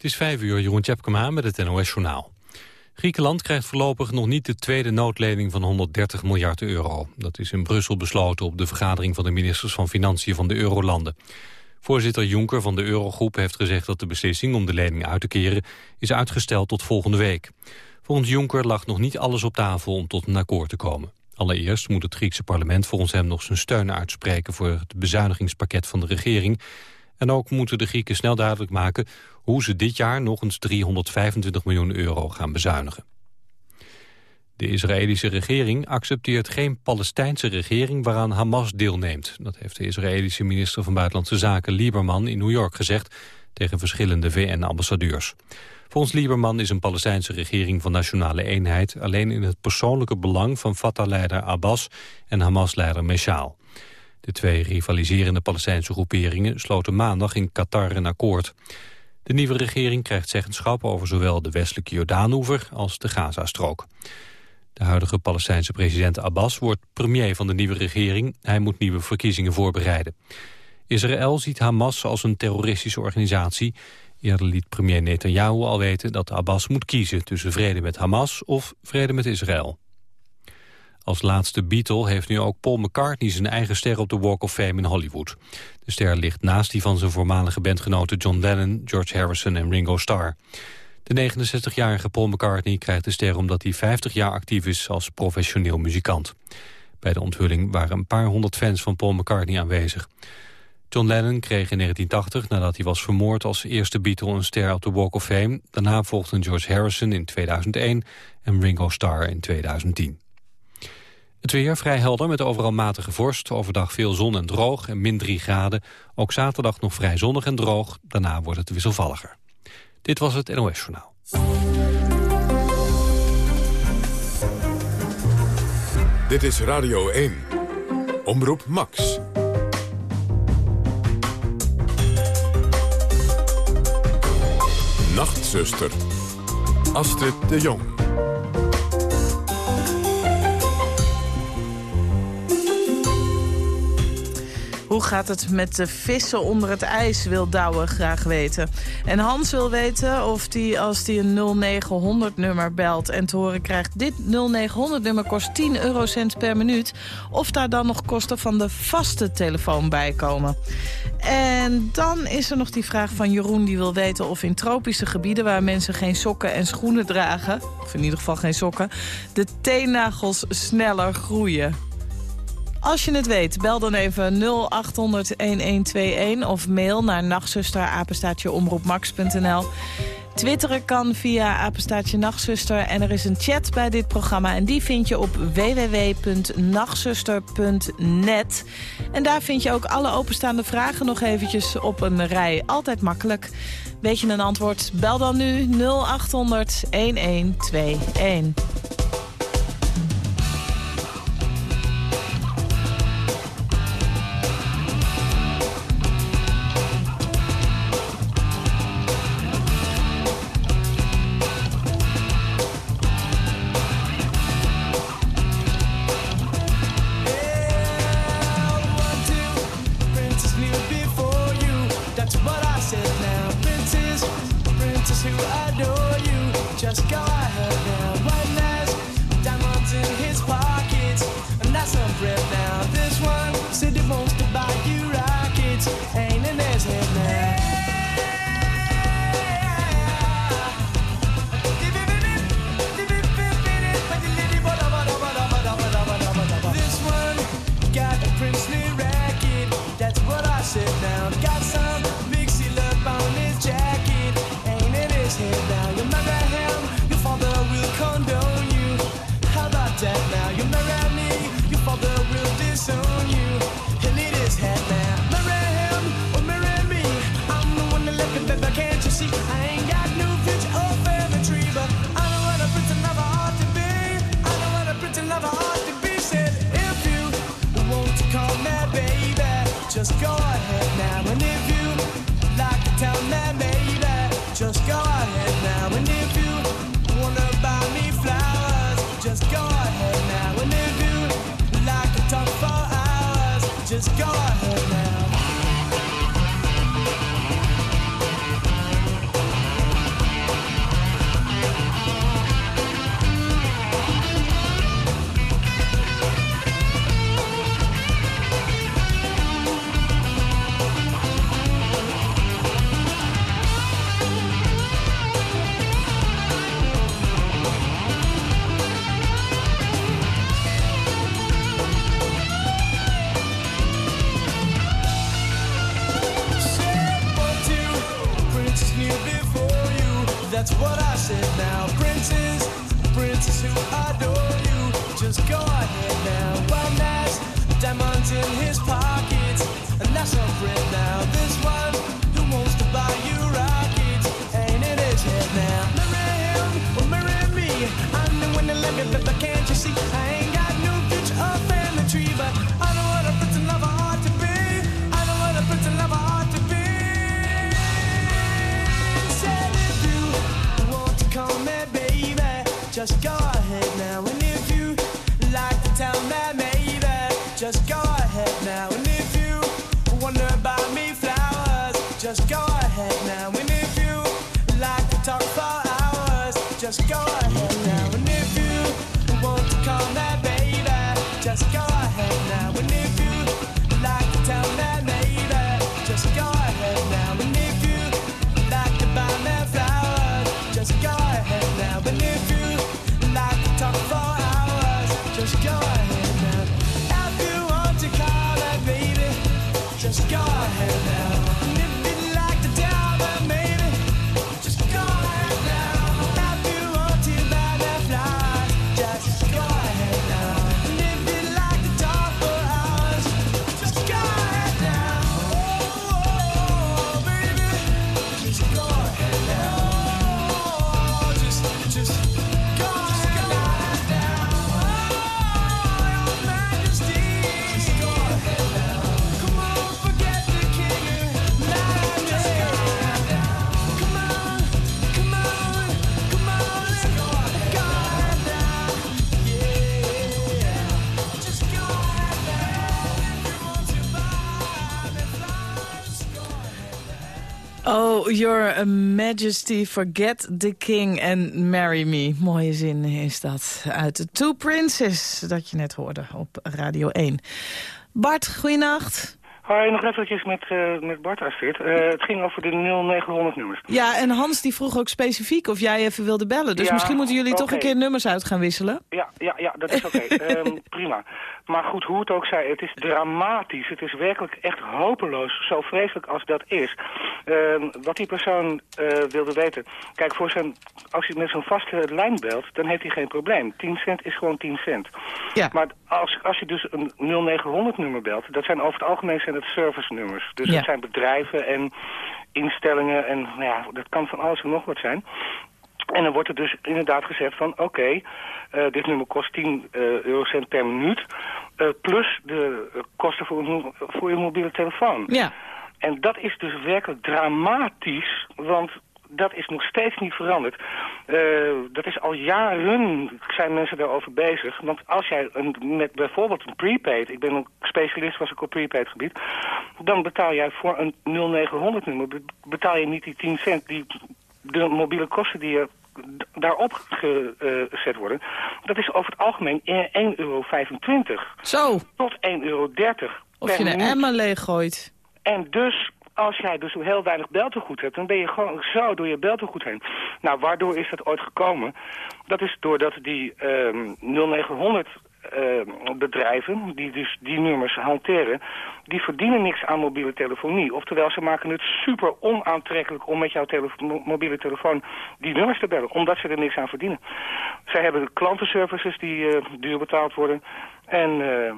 Het is vijf uur, Jeroen Tjepkema met het NOS-journaal. Griekenland krijgt voorlopig nog niet de tweede noodlening van 130 miljard euro. Dat is in Brussel besloten op de vergadering van de ministers van Financiën van de Eurolanden. Voorzitter Juncker van de Eurogroep heeft gezegd dat de beslissing om de lening uit te keren is uitgesteld tot volgende week. Volgens Juncker lag nog niet alles op tafel om tot een akkoord te komen. Allereerst moet het Griekse parlement volgens hem nog zijn steun uitspreken voor het bezuinigingspakket van de regering. En ook moeten de Grieken snel duidelijk maken hoe ze dit jaar nog eens 325 miljoen euro gaan bezuinigen. De Israëlische regering accepteert geen Palestijnse regering waaraan Hamas deelneemt. Dat heeft de Israëlische minister van Buitenlandse Zaken Lieberman in New York gezegd tegen verschillende VN-ambassadeurs. Volgens Lieberman is een Palestijnse regering van nationale eenheid alleen in het persoonlijke belang van Fatah-leider Abbas en Hamas-leider Meshaal. De twee rivaliserende Palestijnse groeperingen sloten maandag in Qatar een akkoord. De nieuwe regering krijgt zeggenschap over zowel de westelijke Jordaanoever als de Gazastrook. De huidige Palestijnse president Abbas wordt premier van de nieuwe regering. Hij moet nieuwe verkiezingen voorbereiden. Israël ziet Hamas als een terroristische organisatie. Eerder liet premier Netanyahu al weten dat Abbas moet kiezen... tussen vrede met Hamas of vrede met Israël. Als laatste Beatle heeft nu ook Paul McCartney zijn eigen ster op de Walk of Fame in Hollywood. De ster ligt naast die van zijn voormalige bandgenoten John Lennon, George Harrison en Ringo Starr. De 69-jarige Paul McCartney krijgt de ster omdat hij 50 jaar actief is als professioneel muzikant. Bij de onthulling waren een paar honderd fans van Paul McCartney aanwezig. John Lennon kreeg in 1980, nadat hij was vermoord als eerste Beatle een ster op de Walk of Fame. Daarna volgden George Harrison in 2001 en Ringo Starr in 2010. Het weer vrij helder met overal matige vorst. Overdag veel zon en droog en min 3 graden. Ook zaterdag nog vrij zonnig en droog. Daarna wordt het wisselvalliger. Dit was het NOS Journaal. Dit is Radio 1. Omroep Max. Nachtzuster. Astrid de Jong. Hoe gaat het met de vissen onder het ijs, wil Douwe graag weten. En Hans wil weten of hij als hij een 0900-nummer belt en te horen krijgt... dit 0900-nummer kost 10 eurocent per minuut... of daar dan nog kosten van de vaste telefoon bij komen. En dan is er nog die vraag van Jeroen die wil weten of in tropische gebieden... waar mensen geen sokken en schoenen dragen, of in ieder geval geen sokken... de teennagels sneller groeien. Als je het weet, bel dan even 0800-1121 of mail naar nachtzusterapenstaatjeomroepmax.nl. Twitteren kan via apenstaatje nachtzuster en er is een chat bij dit programma... en die vind je op www.nachtzuster.net. En daar vind je ook alle openstaande vragen nog eventjes op een rij. Altijd makkelijk. Weet je een antwoord? Bel dan nu 0800 1121. Diamonds in his pockets, and that's a friend now. This one your majesty, forget the king and marry me. Mooie zin is dat uit de Two Princes, dat je net hoorde op Radio 1. Bart, goeienacht. Hoi, nog eventjes met, eh, met Bart Astrid. Eh, het ging over de 0900 nummers. Ja, en Hans die vroeg ook specifiek of jij even wilde bellen. Dus Ja, misschien moeten jullie toch een keer nummers uit gaan wisselen. Ja, ja, ja, dat is oké. Ehm, prima. Maar goed, hoe het ook zij, het is dramatisch. Het is werkelijk echt hopeloos, zo vreselijk als dat is. Ehm, wat die persoon eh, wilde weten... Kijk, voor zijn, als hij met zo'n vaste lijn belt, dan heeft hij geen probleem. 10 cent is gewoon 10 cent. Ja. Maar als, als je dus een 0900 nummer belt, dat zijn over het algemeen zijn het service nummers. Dus Ja. dat zijn bedrijven en instellingen en nou ja, dat kan van alles en nog wat zijn. En dan wordt er dus inderdaad gezegd van oké, eh, dit nummer kost 10 eh, eurocent per minuut. eh, plus de kosten voor, voor je mobiele telefoon. Ja. En dat is dus werkelijk dramatisch, want dat is nog steeds niet veranderd. Dat is al jaren zijn mensen daarover bezig. Want als jij een, met bijvoorbeeld een prepaid, ik ben een specialist was ik op prepaid gebied, dan betaal jij voor een 0900 nummer, be- betaal je niet die 10 cent, die, de mobiele kosten die je daarop gezet worden. Dat is over het algemeen 1,25 euro Zo, tot 1,30 euro of je een emmer leeggooit. En dus, als jij dus heel weinig beltegoed hebt, dan ben je gewoon zo door je beltegoed heen. Nou, waardoor is dat ooit gekomen? Dat is doordat die ehm 0900 ehm, bedrijven, die dus die nummers hanteren, die verdienen niks aan mobiele telefonie. Oftewel, ze maken het super onaantrekkelijk om met jouw mobiele telefoon die nummers te bellen, omdat ze er niks aan verdienen. Zij hebben klantenservices die eh, duur betaald worden. En, eh,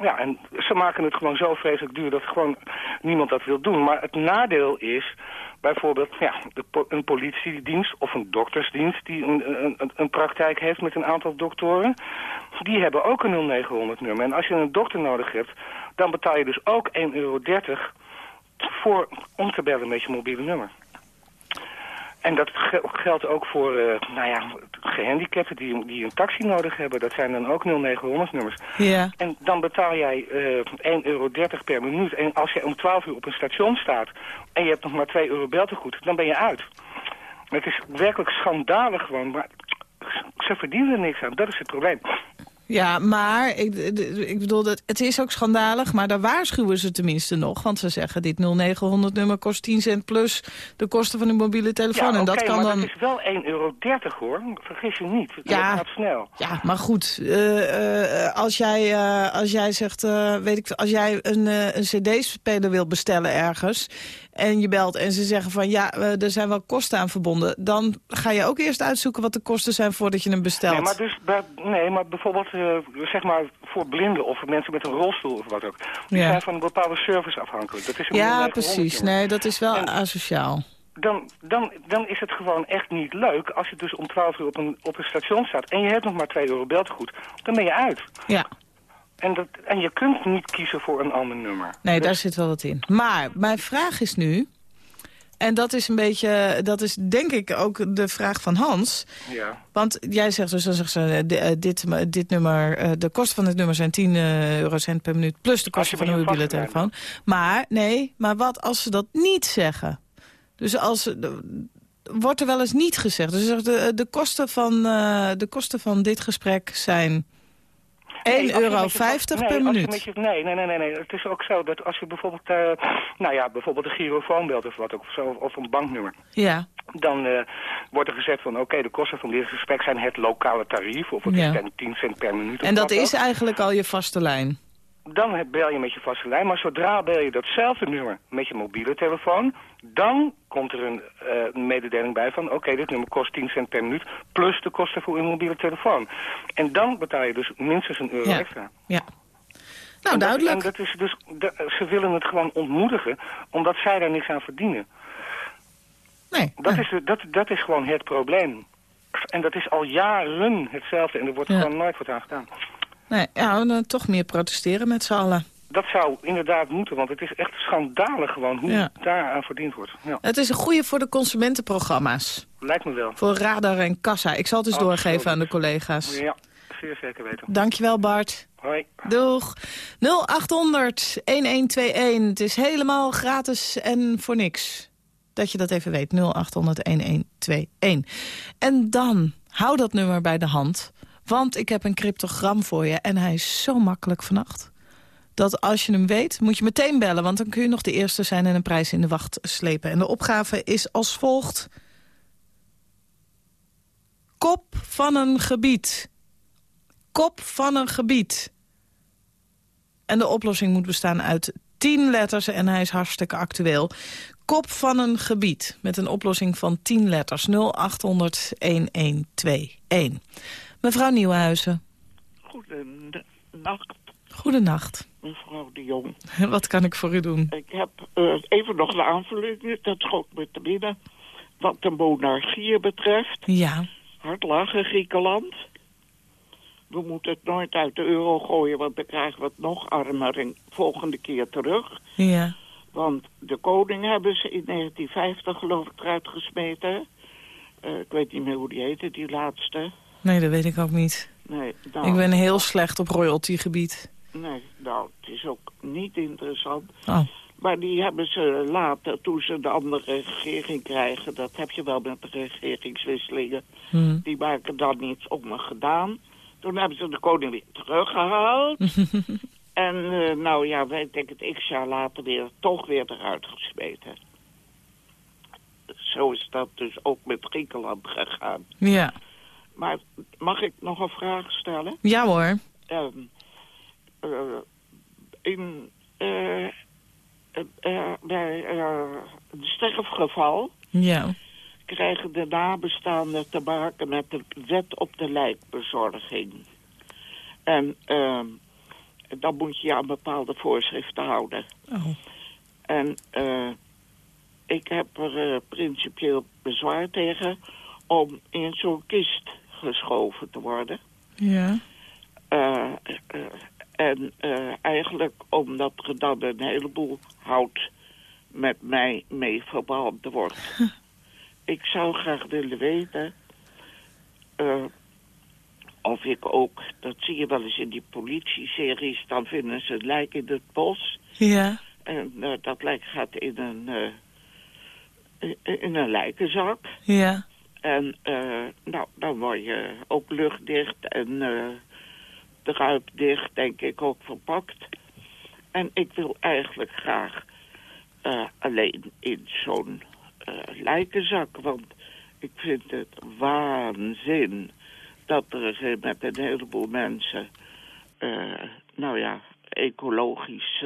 ja, en ze maken het gewoon zo vreselijk duur dat gewoon niemand dat wil doen. Maar het nadeel is bijvoorbeeld ja, de een politiedienst of een doktersdienst die een, een, een- praktijk heeft met een aantal doktoren. Die hebben ook een 0900 nummer. En als je een dokter nodig hebt, dan betaal je dus ook 1,30 euro voor, om te bellen met je mobiele nummer. En dat gel- geldt ook voor eh, nou ja, gehandicapten die, die een taxi nodig hebben. Dat zijn dan ook 0900 nummers. Ja. En dan betaal jij eh 1,30 euro per minuut. En als je om 12 uur op een station staat en je hebt nog maar 2 euro beltegoed, dan ben je uit. Het is werkelijk schandalig gewoon, maar ze verdienen er niks aan. Dat is het probleem. Ja, maar ik, ik bedoel, dat, het is ook schandalig, maar daar waarschuwen ze tenminste nog. Want ze zeggen, dit 0900-nummer kost 10 cent plus de kosten van uw mobiele telefoon. ja, en dat kan maar dan... dat is wel 1,30 euro hoor. Vergis je niet. Het Ja. gaat snel. Ja, maar goed, eh, eh, als, jij, eh, als jij zegt, weet ik, als jij een, een cd-speler wilt bestellen ergens... en je belt en ze zeggen van ja, er zijn wel kosten aan verbonden... dan ga je ook eerst uitzoeken wat de kosten zijn voordat je hem bestelt. Nee, maar, dus, nee, maar bijvoorbeeld eh, zeg maar voor blinden of voor mensen met een rolstoel of wat ook. Die Ja. zijn van een bepaalde service afhankelijk. Dat is een ja, 0900 precies. Nee, dat is wel En- asociaal. Dan, dan, dan is het gewoon echt niet leuk als je dus om 12 uur op een, op een station staat... en je hebt nog maar 2 euro beltegoed. Dan ben je uit. Ja, En, dat, en je kunt niet kiezen voor een ander nummer. nee, Dus- daar zit wel wat in. Maar mijn vraag is nu... en dat is een beetje, dat is denk ik ook de vraag van Hans... Ja. Want jij zegt dus, dan zegt ze, eh, eh, dit, dit nummer, eh, de kosten van dit nummer zijn 10 eh, eurocent per minuut... plus de kosten van je mobiele telefoon. Maar, nee, maar wat als ze dat niet zeggen? Dus als wordt er wel eens niet gezegd. Dus de, de, kosten, van, eh, de kosten van dit gesprek zijn 1,50 Nee, euro per minuut. nee, nee, nee, nee, nee. Het is ook zo dat als je bijvoorbeeld, eh, nou ja, bijvoorbeeld een girofoon belt of wat ook, of, zo, of een banknummer. Ja, Dan eh, wordt er gezegd van, oké, de kosten van dit gesprek zijn het lokale tarief. Of het Ja. is dan 10 cent per minuut. of en dat is eigenlijk al je vaste lijn. Dan bel je met je vaste lijn. Maar zodra bel je datzelfde nummer met je mobiele telefoon... dan komt er een eh, mededeling bij van... oké, dit nummer kost 10 cent per minuut... plus de kosten voor je mobiele telefoon. En dan betaal je dus minstens een euro Ja. extra. Ja. Nou, dat- duidelijk. En dat is dus, de- ze willen het gewoon ontmoedigen, omdat zij daar niks aan verdienen. Nee, Dat, nee. is, dat, dat is gewoon het probleem. En dat is al jaren hetzelfde en er wordt Ja. gewoon nooit wat aan gedaan. Nee ja, dan toch meer protesteren met z'n allen. Dat zou inderdaad moeten, want het is echt schandalig gewoon hoe Ja. daar aan verdiend wordt. Ja, Het is een goede voor de consumentenprogramma's. lijkt me wel. Voor radar en kassa. Ik zal het dus doorgeven aan de collega's. Ja, zeer zeker weten. Dankjewel Bart. Hoi. Doeg. 0800 1121. Het is helemaal gratis en voor niks. Dat je dat even weet. 0800 1121. En dan, hou dat nummer bij de hand. Want ik heb een cryptogram voor je. En hij is zo makkelijk vannacht. Dat als je hem weet, moet je meteen bellen. Want dan kun je nog de eerste zijn en een prijs in de wacht slepen. En de opgave is als volgt. Kop van een gebied. Kop van een gebied. En de oplossing moet bestaan uit 10 letters en hij is hartstikke actueel. Kop van een gebied met een oplossing van 10 letters. 0800 1121. Mevrouw Nieuwenhuizen, Goedenacht, goedenacht. mevrouw de Jong. Wat kan ik voor u doen? Ik heb eh, even nog een aanvulling, dat schoot me te binnen. Wat de monarchie betreft, Ja, hard lachen Griekenland. We moeten het nooit uit de euro gooien, want dan krijgen we het nog armer en volgende keer terug. ja. Want de koning hebben ze in 1950 geloof ik eruit gesmeten. Eh, ik weet niet meer hoe die heette, die laatste. Nee, dat weet ik ook niet. Nee, nou, Ik ben heel slecht op royaltygebied. nee, nou, het is ook niet interessant. Oh, Maar die hebben ze later, toen ze de andere regering krijgen... dat heb je wel met de regeringswisselingen... hm. die maken dan niets om me gedaan. Toen hebben ze de koning weer teruggehaald. en eh, nou ja, weet ik het x jaar later weer toch weer eruit gesmeten. Zo is dat dus ook met Griekenland gegaan. ja. Maar mag ik nog een vraag stellen? Ja hoor. Eh, in, eh, eh, bij een sterfgeval Ja. krijgen de nabestaanden te maken met de wet op de lijkbezorging. En ehm, dan moet je je aan bepaalde voorschriften houden. Oh. En ik heb er principieel bezwaar tegen om in zo'n kist geschoven te worden. Ja. Eh, eh, en eh, eigenlijk omdat er dan een heleboel hout met mij mee verbrand wordt. ik zou graag willen weten of ik ook, dat zie je wel eens in die politie-series, dan vinden ze het lijk in het bos. Ja. En dat lijk gaat in een, in een lijkenzak. Ja. En eh, nou, dan word je ook luchtdicht en eh druipdicht, denk ik, ook verpakt. En ik wil eigenlijk graag eh, alleen in zo'n lijkenzak. Want ik vind het waanzin dat er met een heleboel mensen... nou ja, ecologisch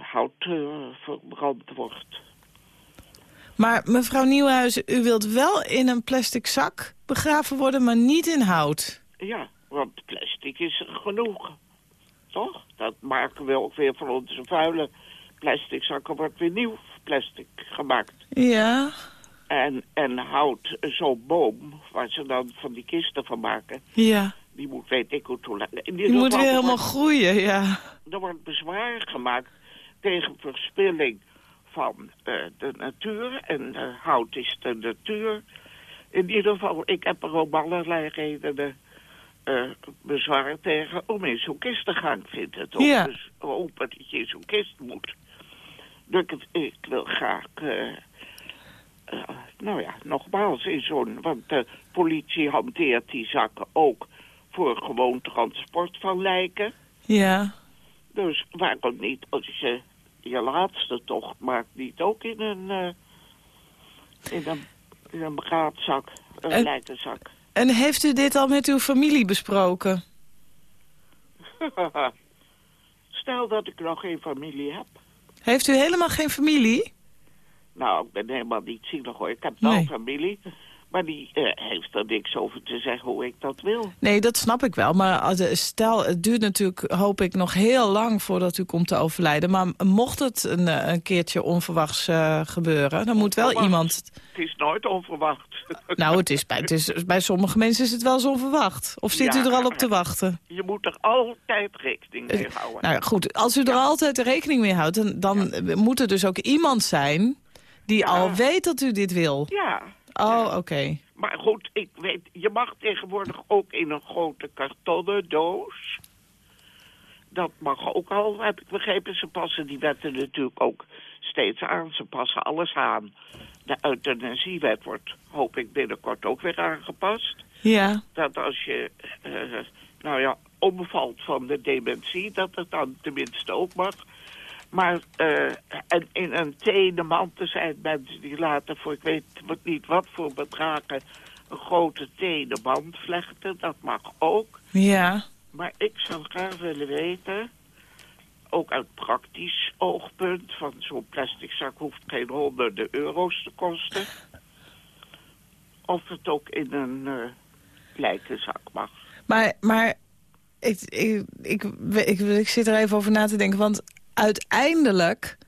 hout verbrand wordt. Maar mevrouw Nieuwenhuizen, u wilt wel in een plastic zak begraven worden, maar niet in hout. Ja, want plastic is genoeg. Toch? Dat maken we ook weer van onze vuile plastic zakken. Wordt weer nieuw plastic gemaakt. Ja, En, en hout, zo'n boom, waar ze dan van die kisten van maken... ja. die moet, weet ik hoe toe Die ieder moet weer er helemaal groeien, ja. Er wordt bezwaar gemaakt tegen verspilling van eh, de natuur. En eh, hout is de natuur. In ieder geval, ik heb er om allerlei redenen eh, bezwaar tegen om in zo'n kist te gaan. Ik vind het ook Ja. dus open dat je in zo'n kist moet. Dus ik, ik wil graag... nou ja, nogmaals, in zo'n... Want de politie hanteert die zakken ook voor gewoon transport van lijken. Ja, Dus waarom niet als je je laatste tocht maakt, niet ook in een, eh, in een, in een begraafzak, een En- lijkenzak. en heeft u dit al met uw familie besproken? Stel dat ik nog geen familie heb. Heeft u helemaal geen familie? Nou, ik ben helemaal niet zielig hoor. Ik heb wel Nee. familie, maar die eh, heeft er niks over te zeggen hoe ik dat wil. Nee, dat snap ik wel. Maar als- eh, stel, het duurt natuurlijk, hoop ik, nog heel lang voordat u komt te overlijden. Maar mocht het een, eh, een keertje onverwachts gebeuren, dan moet wel iemand... Het is nooit onverwacht. Nou, het is bij, het is, bij sommige mensen is het wel zo onverwacht. Of zit u er al op te wachten? je moet er altijd rekening mee houden. Nou ja, goed, als u er altijd rekening mee houdt... dan, dan moet er dus ook iemand zijn die al weet dat u dit wil. Ja, Oh, oké. maar goed, ik weet, je mag tegenwoordig ook in een grote kartonnen doos. Dat mag ook al, heb ik begrepen. Ze passen die wetten natuurlijk ook steeds aan. Ze passen alles aan. De euthanasiewet wordt, hoop ik, binnenkort ook weer aangepast. Ja, Dat als je, eh, nou ja, omvalt van de dementie, dat het dan tenminste ook mag. Maar eh, en in een tenen mand, er zijn mensen die laten voor, ik weet niet wat voor bedragen, een grote mand vlechten. Dat mag ook. ja. Maar ik zou graag willen weten, ook uit praktisch oogpunt, van zo'n plastic zak hoeft geen honderden euro's te kosten. Of het ook in een eh lijkenzak mag. Maar, maar ik, ik, ik, ik, ik zit er even over na te denken. Want uiteindelijk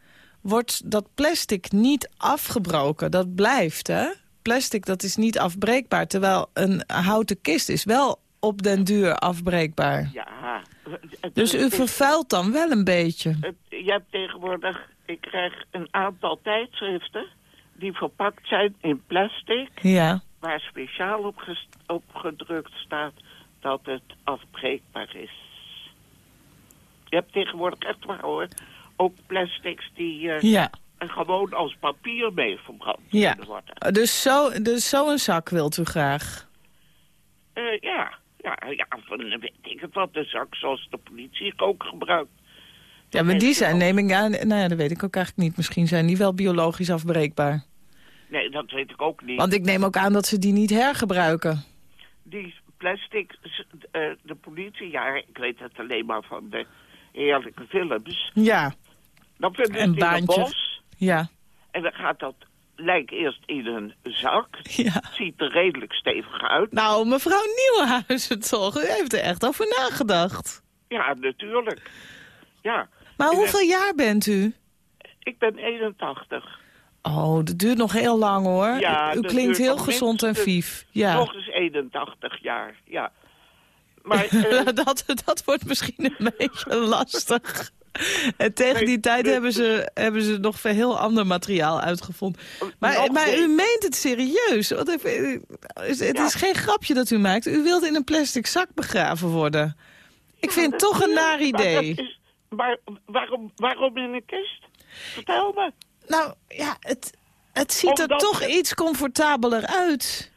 wordt dat plastic niet afgebroken. Dat blijft, hè? Plastic, dat is niet afbreekbaar. Terwijl een houten kist is wel op den duur afbreekbaar. Ja. Dus u vervuilt dan wel een beetje. het- je hebt tegenwoordig, ik krijg een aantal tijdschriften die verpakt zijn in plastic, Ja. waar speciaal op gedrukt staat dat het afbreekbaar is. Je hebt tegenwoordig echt waar hoor, ook plastics die eh, Ja. gewoon als papier mee verbrand Ja. worden. Dus zo'n dus zo'n zak wilt u graag? Eh, ja, ja, ja, van eh, weet ik het wat, de zak zoals de politie ook gebruikt. Ja, maar die zijn, neem ik aan... Nou ja, dat weet ik ook eigenlijk niet. Misschien zijn die wel biologisch afbreekbaar. Nee, dat weet ik ook niet. Want ik neem ook aan dat ze die niet hergebruiken. die plastic, eh, de politie, ja, ik weet het alleen maar van de heerlijke films. Ja, Dan vinden ze het in bos ja, en dan gaat dat lijk eerst in een zak. ja. Ziet er redelijk stevig uit. Nou, mevrouw Nieuwenhuizen toch? U heeft er echt over nagedacht. Ja, natuurlijk. Ja, Maar En, hoeveel jaar bent u? ik ben 81. Oh, dat duurt nog heel lang hoor. Ja, u klinkt heel gezond en vief. Ja. Nog eens 81 jaar, ja. Maar eh, dat, dat wordt misschien een beetje lastig. En tegen Nee, die tijd nee. hebben ze, hebben ze nog veel heel ander materiaal uitgevonden. Maar, maar u meent het serieus. Even- het is geen grapje dat u maakt. U wilt in een plastic zak begraven worden. Ik vind het toch een naar Maar, idee. is- maar waarom, waarom in een kist? Vertel me. Nou, ja, het, het ziet er toch iets comfortabeler uit.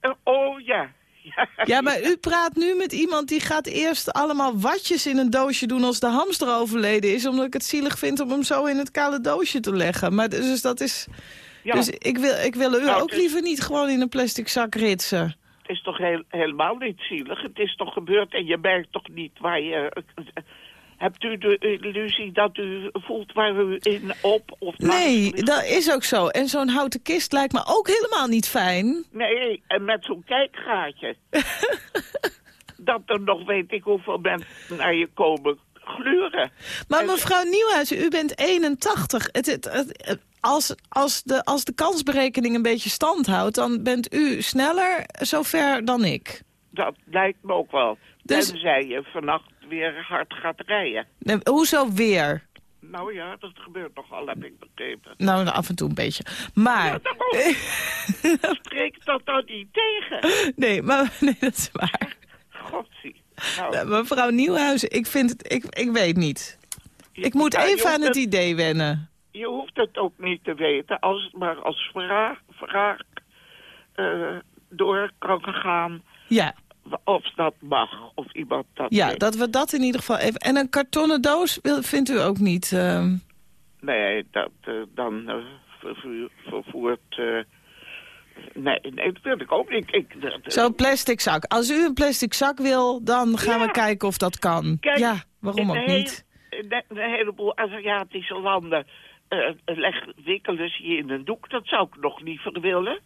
Eh, oh ja. ja. Maar u praat nu met iemand die gaat eerst allemaal watjes in een doosje doen als de hamster overleden is. Omdat ik het zielig vind om hem zo in het kale doosje te leggen. Maar dus, dus dat is... Ja, Dus ik wil, ik wil u Nou, ook is- liever niet gewoon in een plastic zak ritsen. Het is toch heel, helemaal niet zielig. Het is toch gebeurd en je merkt toch niet waar je... Hebt u de illusie dat u voelt waar u in op of Nee, dat is ook zo. En zo'n houten kist lijkt me ook helemaal niet fijn. Nee, en met zo'n kijkgaatje. dat er nog weet ik hoeveel mensen naar je komen gluren. Maar En- mevrouw Nieuwhuizen, u bent 81. Het, het, het- het- als, als, de, als de kansberekening een beetje stand houdt... dan bent u sneller zover dan ik. Dat lijkt me ook wel. Dus- Tenzij je vannacht weer hard gaat rijden. Nee, hoezo weer? Nou ja, dat gebeurt nogal, heb ik begrepen. Nou, af en toe een beetje. Maar... Ja, daarom. Spreek dat dan niet tegen. Nee, maar nee, dat is waar. Godzie. Nou, Nou, Mevrouw Nieuwhuizen, ik vind het... Ik, ik weet niet. Ik moet even aan het idee wennen. Je hoeft het ook niet te weten, als het maar als vraag, vraag eh, door kan gaan Ja, of dat mag, of iemand dat ja, dat we dat in ieder geval even... En een kartonnen doos vindt u ook niet... ehm, Nee, dat eh, dan eh, vervoer- vervoert... eh, nee, nee, dat wil ik ook niet. Ik, Zo'n plastic zak. Als u een plastic zak wil, dan gaan Ja. we kijken of dat kan. Kijk, ja, waarom ook niet? in een heleboel Aziatische landen leg, wikkelen ze je in een doek. Dat zou ik nog liever willen.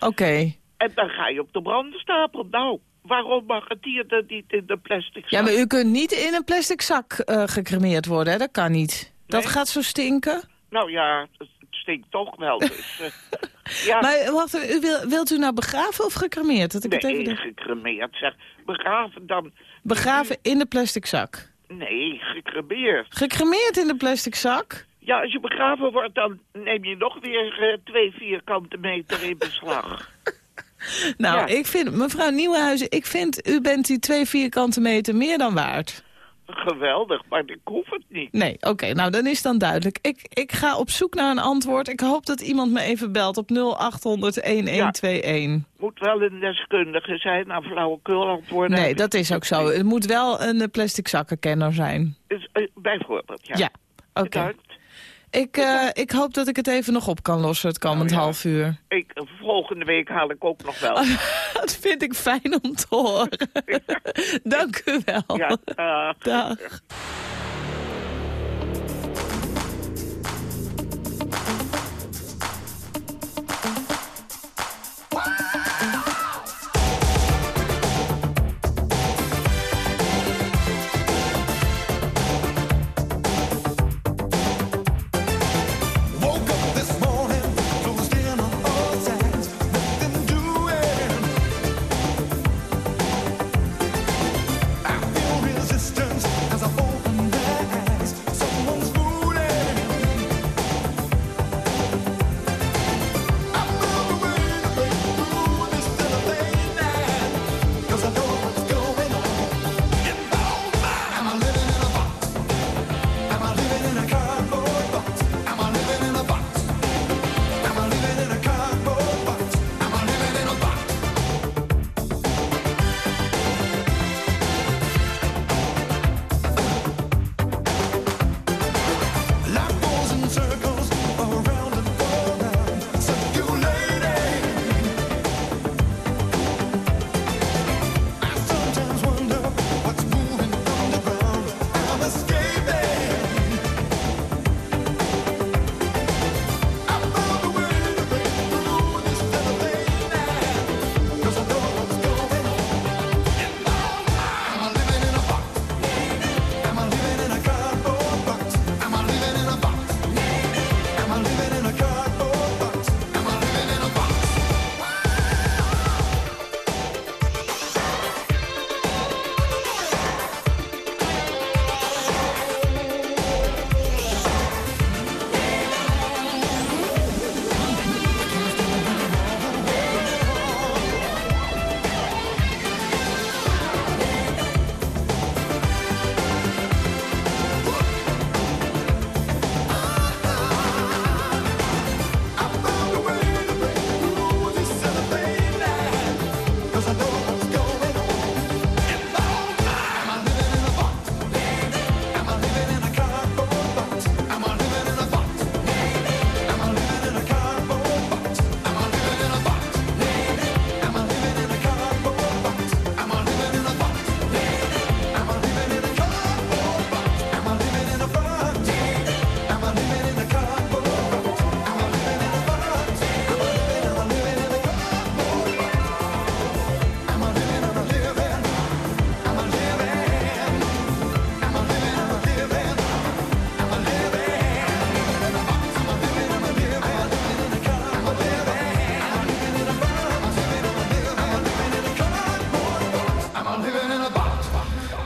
Oké. En dan ga je op de brandenstapel. Nou, waarom mag het hier dan niet in de plastic zak? Ja, maar u kunt niet in een plastic zak eh, gecremeerd worden, hè? Dat kan niet. Dat gaat zo stinken. Nou ja, het stinkt toch wel. Dus, eh, ja, Maar wacht, even, u wil, wilt u nou begraven of gecremeerd? Dat ik het even nee, gecremeerd zeg. Begraven dan... Begraven in de plastic zak. Nee, gecremeerd. Gecremeerd in de plastic zak? Ja, als je begraven wordt, dan neem je nog weer eh, twee vierkante meter in beslag. Nou, Ja. ik vind, mevrouw Nieuwenhuizen, ik vind u bent die twee vierkante meter meer dan waard. Geweldig, maar ik hoef het niet. Nee, oké, nou dan is dan duidelijk. Ik, ik ga op zoek naar een antwoord. Ik hoop dat iemand me even belt op 0800-1121. Moet wel een deskundige zijn aan flauwekul antwoorden. Nee, dat is ook zo. Het moet wel een eh, plastic zakkenkenner zijn. Eh, bijvoorbeeld, ja. Ja, oké. Ik, eh, ik hoop dat ik het even nog op kan lossen, het komend Nou ja. half uur. Ik, volgende week haal ik ook nog wel. dat vind ik fijn om te horen. Dank u wel. ja, Dag.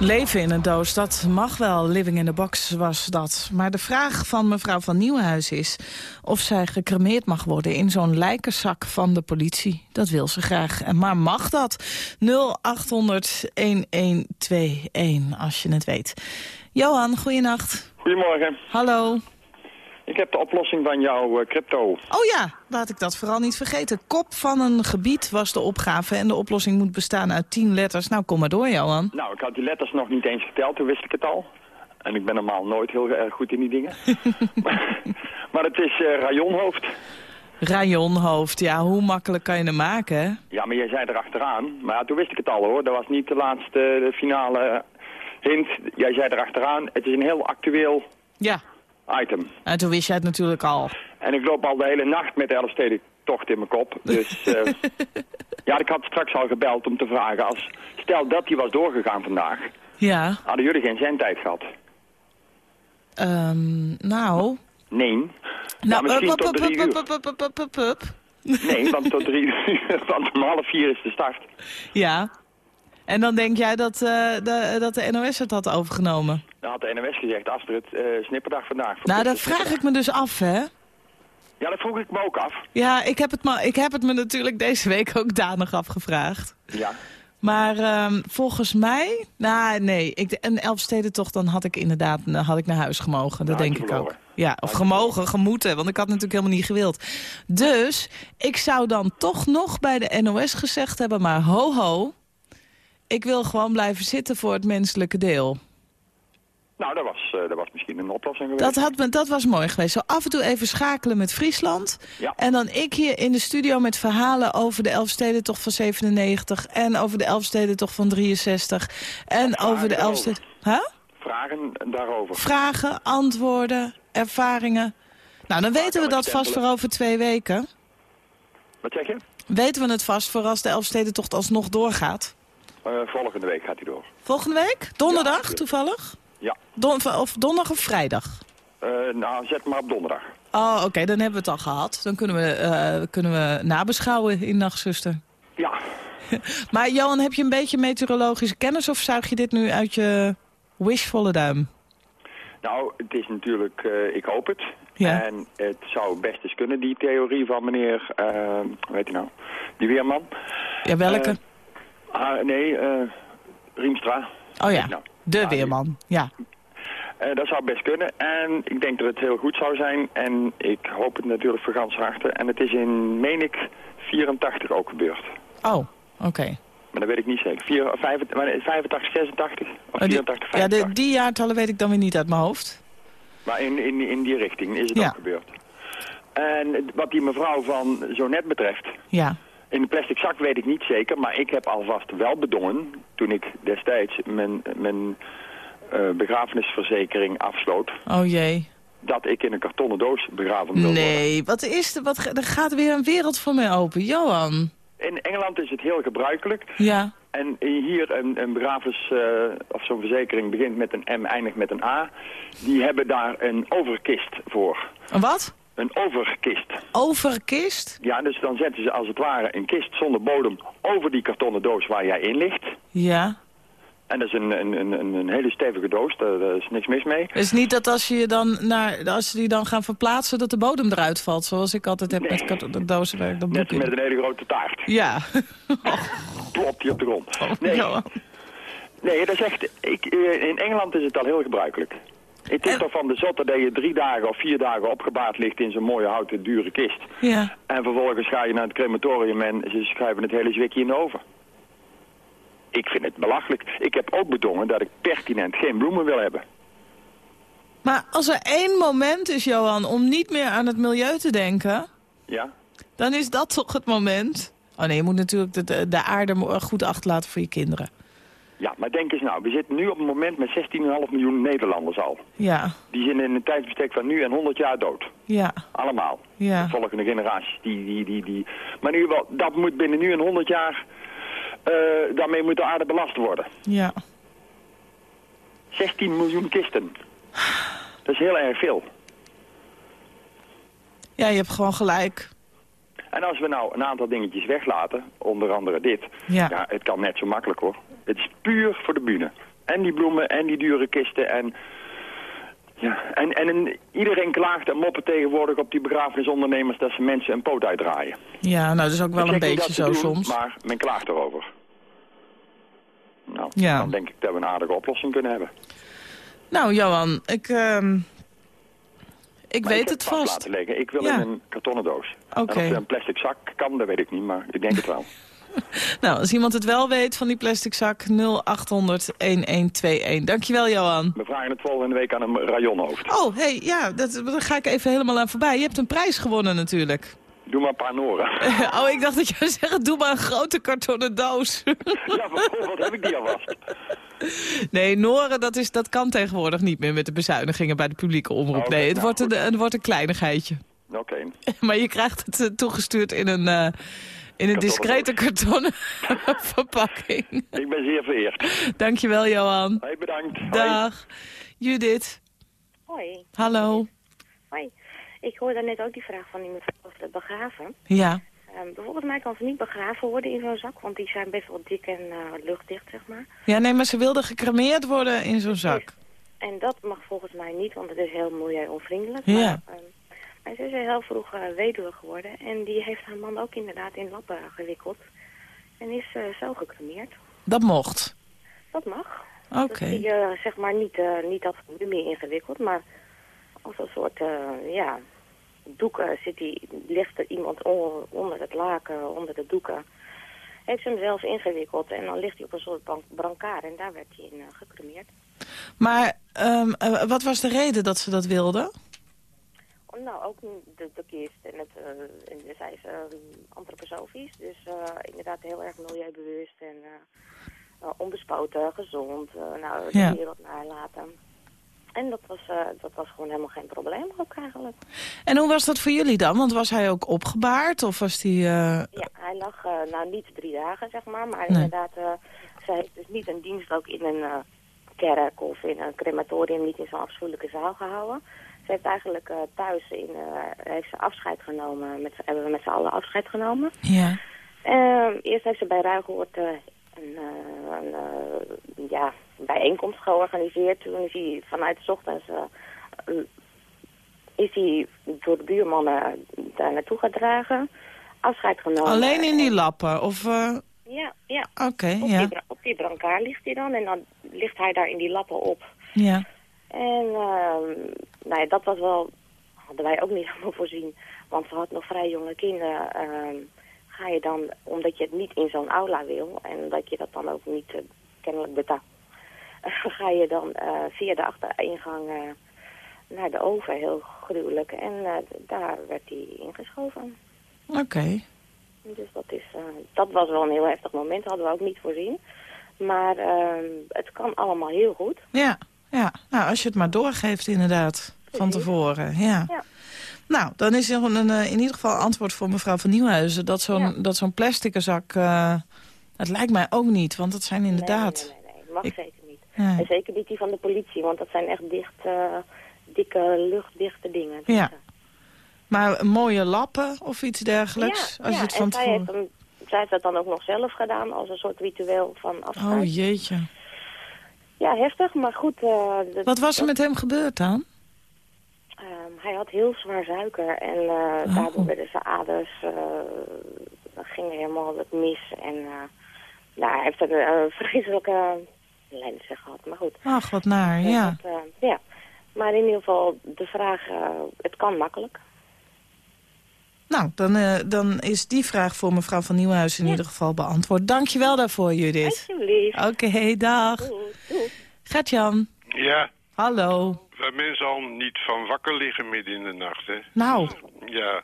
Leven in een doos, dat mag wel. Living in the box was dat. Maar de vraag van mevrouw van Nieuwenhuis is... of zij gecremeerd mag worden in zo'n lijkenzak van de politie. Dat wil ze graag. En Maar mag dat? 0800-1121, als je het weet. Johan, goeienacht. Goedemorgen. Hallo. Heb de oplossing van jouw eh, crypto. Oh ja, laat ik dat vooral niet vergeten. Kop van een gebied was de opgave en de oplossing moet bestaan uit tien letters. Nou, kom maar door, Johan. Nou, ik had die letters nog niet eens geteld, toen wist ik het al. En ik ben normaal nooit heel erg goed in die dingen. maar, maar het is eh rajonhoofd. Rajonhoofd, ja, hoe makkelijk kan je hem maken, hè? Ja, maar jij zei erachteraan. Maar ja, toen wist ik het al hoor. Dat was niet de laatste de finale hint. Jij zei erachteraan. Het is een heel actueel Ja, item. en toen wist jij het natuurlijk al. En ik loop al de hele nacht met de Elfstedentocht in mijn kop. Dus eh, ja, ik had straks al gebeld om te vragen. Als, stel dat die was doorgegaan vandaag, Ja, hadden jullie geen zendtijd gehad. ehm, nou... Nee. Nou, misschien tot drie uur. Nee, want tot drie uur, want om half vier is de start. Ja. En dan denk jij dat, eh, de, dat de NOS het had overgenomen? Dan had de NOS gezegd, Astrid, eh snipperdag vandaag. Nou, dat vraag ik me dus af, hè? Ja, dat vroeg ik me ook af. Ja, ik heb het me, ik heb het me natuurlijk deze week ook danig afgevraagd. Ja. Maar ehm, volgens mij... Nou, nee. Ik, een Elfstedentocht, dan had ik inderdaad had ik naar huis gemogen. Dat Nou, denk ik ook. Ja, of gemogen, gemoeten. Want ik had natuurlijk helemaal niet gewild. Dus ik zou dan toch nog bij de NOS gezegd hebben... maar ho ho, ik wil gewoon blijven zitten voor het menselijke deel. Nou, dat was, eh, dat was misschien een oplossing geweest. Dat, had me, dat was mooi geweest. Zo af en toe even schakelen met Friesland. Ja. En dan ik hier in de studio met verhalen over de Elfstedentocht van 97... en over de Elfstedentocht van 63. En over de daarover. Elfsteden... Huh? Vragen daarover. Vragen, antwoorden, ervaringen. Nou, dan weten we dat vast voor over twee weken. Wat zeg je? Weten we het vast voor als de Elfstedentocht alsnog doorgaat. Eh, volgende week gaat hij door. Volgende week? Donderdag, Ja. toevallig? Ja. Don, of donderdag of vrijdag? Eh, nou, zet maar op donderdag. Oh, oké, dan hebben we het al gehad. Dan kunnen we, eh, kunnen we nabeschouwen in Nachtzuster. Ja. Maar Johan, heb je een beetje meteorologische kennis... of zuig je dit nu uit je wishvolle duim? Nou, het is natuurlijk, eh, ik hoop het. Ja. En het zou best eens kunnen, die theorie van meneer, hoe heet hij nou, die weerman. Ja, welke? Ah, nee, eh Riemstra. oh ja, nou, de weerman. Ja. Eh, dat zou best kunnen. En ik denk dat het heel goed zou zijn. En ik hoop het natuurlijk voor gans harte. En het is in, meen ik, 84 ook gebeurd. Oh, oké. Maar dat weet ik niet zeker. Vier- vijf- maar 85, 86 of Oh, die- 84, ja, 85. de, die jaartallen weet ik dan weer niet uit mijn hoofd. Maar in, in, in die richting is het Ja. ook gebeurd. En wat die mevrouw van zo net betreft... Ja. In de plastic zak weet ik niet zeker, maar ik heb alvast wel bedongen... toen ik destijds mijn, mijn eh, begrafenisverzekering afsloot... Oh jee. dat ik in een kartonnen doos begraven wil worden. Nee, wat is er? Wat, er gaat weer een wereld voor mij open. Johan. In Engeland is het heel gebruikelijk. Ja. En hier een, een begrafenis, eh, of zo'n verzekering begint met een M, eindigt met een A. Die hebben daar een overkist voor. Een wat? Een overkist. Overkist? Ja, dus dan zetten ze als het ware een kist zonder bodem over die kartonnen doos waar jij in ligt. Ja. En dat is een, een, een, een- hele stevige doos, daar, daar is niks mis mee. Het is niet dat als je je dan naar, als ze die dan gaan verplaatsen, dat de bodem eruit valt. Zoals ik altijd heb met dozenwerk. Dat Net boek met een hele grote taart. Ja. Klopt die op de grond. Oh, Nee, nee dat is echt, ik, eh, in Engeland is het al heel gebruikelijk. Het is toch van de zotte dat je drie dagen of vier dagen opgebaard ligt in zo'n mooie houten dure kist. Ja. En vervolgens ga je naar het crematorium en ze schuiven het hele zwikje in de oven. Ik vind het belachelijk. Ik heb ook bedongen dat ik pertinent geen bloemen wil hebben. Maar als er één moment is, Johan, om niet meer aan het milieu te denken, Ja? dan is dat toch het moment. Oh nee, je moet natuurlijk de, de, de aarde goed achterlaten voor je kinderen. Ja, maar denk eens nou, we zitten nu op een moment met 16,5 miljoen Nederlanders al. Ja, Die zijn in een tijdsbestek van nu en 100 jaar dood. ja, Allemaal. Ja. De volgende generaties. Die, die, die, die. Maar ieder geval, dat moet binnen nu en 100 jaar... eh, daarmee moet de aarde belast worden. ja. 16 miljoen kisten. Dat is heel erg veel. Ja, je hebt gewoon gelijk. En als we nou een aantal dingetjes weglaten, onder andere dit... Ja. ja het kan net zo makkelijk hoor. Het is puur voor de bühne. En die bloemen en die dure kisten en... Ja, en, en een- iedereen klaagt en moppen tegenwoordig op die begrafenisondernemers dat ze mensen een poot uitdraaien. Ja, nou, dat is ook wel een beetje zo doen, soms. Maar men klaagt erover. Nou, Ja. dan denk ik dat we een aardige oplossing kunnen hebben. Nou, Johan, ik, ehm, ik Maar weet ik het vast vast. laten liggen. Ik wil Ja. in een kartonnen doos. Oké. Of een plastic zak kan, dat weet ik niet, maar ik denk het wel. Nou, als iemand het wel weet van die plastic zak, 0800-1121. Dankjewel, Johan. We vragen het volgende week aan een rayonhoofd. Oh, hey, ja, dat, daar ga ik even helemaal aan voorbij. Je hebt een prijs gewonnen natuurlijk. Doe maar een paar noren. oh, ik dacht dat je zou zeggen, doe maar een grote kartonnen doos. ja, bijvoorbeeld heb ik die alvast. nee, Noren, dat, is, dat kan tegenwoordig niet meer met de bezuinigingen bij de publieke omroep. Oké, nee, het, nou, wordt een, het wordt een kleinigheidje. Oké. maar je krijgt het eh, toegestuurd in een, eh, in een discrete kartonnen verpakking. Ik ben zeer vereerd. Dankjewel, Johan. Hey, bedankt. Hoi. Dag. Judith. Hoi. Hallo. Hoi. Ik hoorde net ook die vraag van mevrouw over het begraven. Ja. Ehm, bijvoorbeeld mij kan ze niet begraven worden in zo'n zak, want die zijn best wel dik en eh, luchtdicht, zeg maar. Ja, nee, maar ze wilde gecremeerd worden in zo'n zak. En dat mag volgens mij niet, want het is heel milieuonvriendelijk. Ja. Maar, ehm, ze is heel vroeg eh, weduwe geworden en die heeft haar man ook inderdaad in lappen gewikkeld. En is eh, zo gecremeerd. Dat mocht. Dat mag. Oké. Dus zeg maar niet, niet als meer ingewikkeld, maar als een soort, ja, doeken zit die, ligt er iemand on- onder het laken, onder de doeken. Heeft ze hem zelf ingewikkeld en dan ligt hij op een soort brancard en daar werd hij in eh, gecremeerd. Maar ehm, eh, wat was de reden dat ze dat wilde? Nou, ook de, de kist en het, en zij is antroposofisch, dus eh, inderdaad heel erg milieubewust en eh, eh, onbespoten, gezond, nou, de Ja. wereld nalaten. En dat was, dat was gewoon helemaal geen probleem ook eigenlijk. En hoe was dat voor jullie dan? Want was hij ook opgebaard of was hij... Ja, hij lag nou niet drie dagen, zeg maar, maar Nee. inderdaad, zij heeft dus niet een dienst ook in een kerk of in een crematorium, niet in zo'n afschuwelijke zaal gehouden. Ze heeft eigenlijk eh, thuis in, eh, heeft ze afscheid genomen, met, hebben we met z'n allen afscheid genomen. Ja. Ehm, eerst heeft ze bij Ruigoord eh, een, een ja, bijeenkomst georganiseerd. Toen is hij vanuit 's ochtends eh, is hij door de buurmannen daar naartoe gedragen. Afscheid genomen. Alleen in die lappen? Of, eh, Ja, ja. Oké, op, ja. die, op die brancard ligt hij dan en dan ligt hij daar in die lappen op. Ja. En ehm, nou ja, dat was wel, hadden wij ook niet helemaal voorzien. Want ze had nog vrij jonge kinderen. ehm, ga je dan, omdat je het niet in zo'n aula wil en dat je dat dan ook niet eh, kennelijk betaalt, ga je dan eh, via de achteringang eh, naar de oven, heel gruwelijk. En daar werd hij ingeschoven. Oké. Dus dat, is, dat was wel een heel heftig moment, hadden we ook niet voorzien. Maar ehm, het kan allemaal heel goed. Ja, ja. Nou, als je het maar doorgeeft inderdaad, van tevoren. Ja. Ja. Nou, dan is er een, eh, in ieder geval antwoord voor mevrouw van Nieuwhuizen... dat zo'n dat zo'n plastic zak, eh, dat lijkt mij ook niet. Want dat zijn inderdaad... Nee, nee, nee, nee, mag Ik- zeker niet. Ja. En zeker niet die van de politie, want dat zijn echt dicht, eh, dikke, luchtdichte dingen. Dus, Ja. eh, Maar mooie lappen of iets dergelijks? Ja, als je het en van zij tevoren... heeft, hem, zij heeft dat dan ook nog zelf gedaan als een soort ritueel van afscheid. Oh jeetje. Ja, heftig, maar goed. eh, Wat was er met hem gebeurd dan? Ehm, hij had heel zwaar suiker en Oh. daardoor werden zijn aders, dan ging helemaal het mis. En nou, hij heeft een vreselijke lenzen gehad, maar goed. Ach, wat naar, ja. dat, ja. Maar in ieder geval de vraag, het kan makkelijk. Nou, dan, eh, dan is die vraag voor mevrouw van Nieuwhuis in ieder geval beantwoord. Dank je wel daarvoor, Judith. Alsjeblieft. Oké, dag. Gertjan, Ja, hallo. waar mensen al niet van wakker liggen midden in de nacht, hè? Nou, Ja,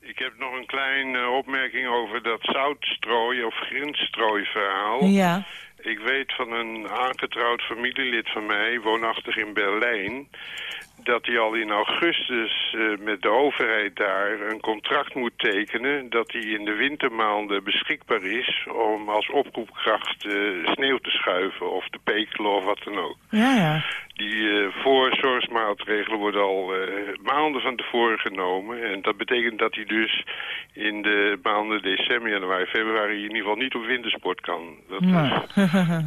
ik heb nog een kleine opmerking over dat zoutstrooien of grindstrooien verhaal. ja. Ik weet van een aangetrouwd familielid van mij, woonachtig in Berlijn... dat hij al in augustus eh, met de overheid daar een contract moet tekenen... dat hij in de wintermaanden beschikbaar is om als oproepkracht eh, sneeuw te schuiven... of te pekelen of wat dan ook. Ja, ja. Die eh, voorzorgsmaatregelen worden al eh, maanden van tevoren genomen. En dat betekent dat hij dus in de maanden december, januari, februari... in ieder geval niet op wintersport kan. Dat is,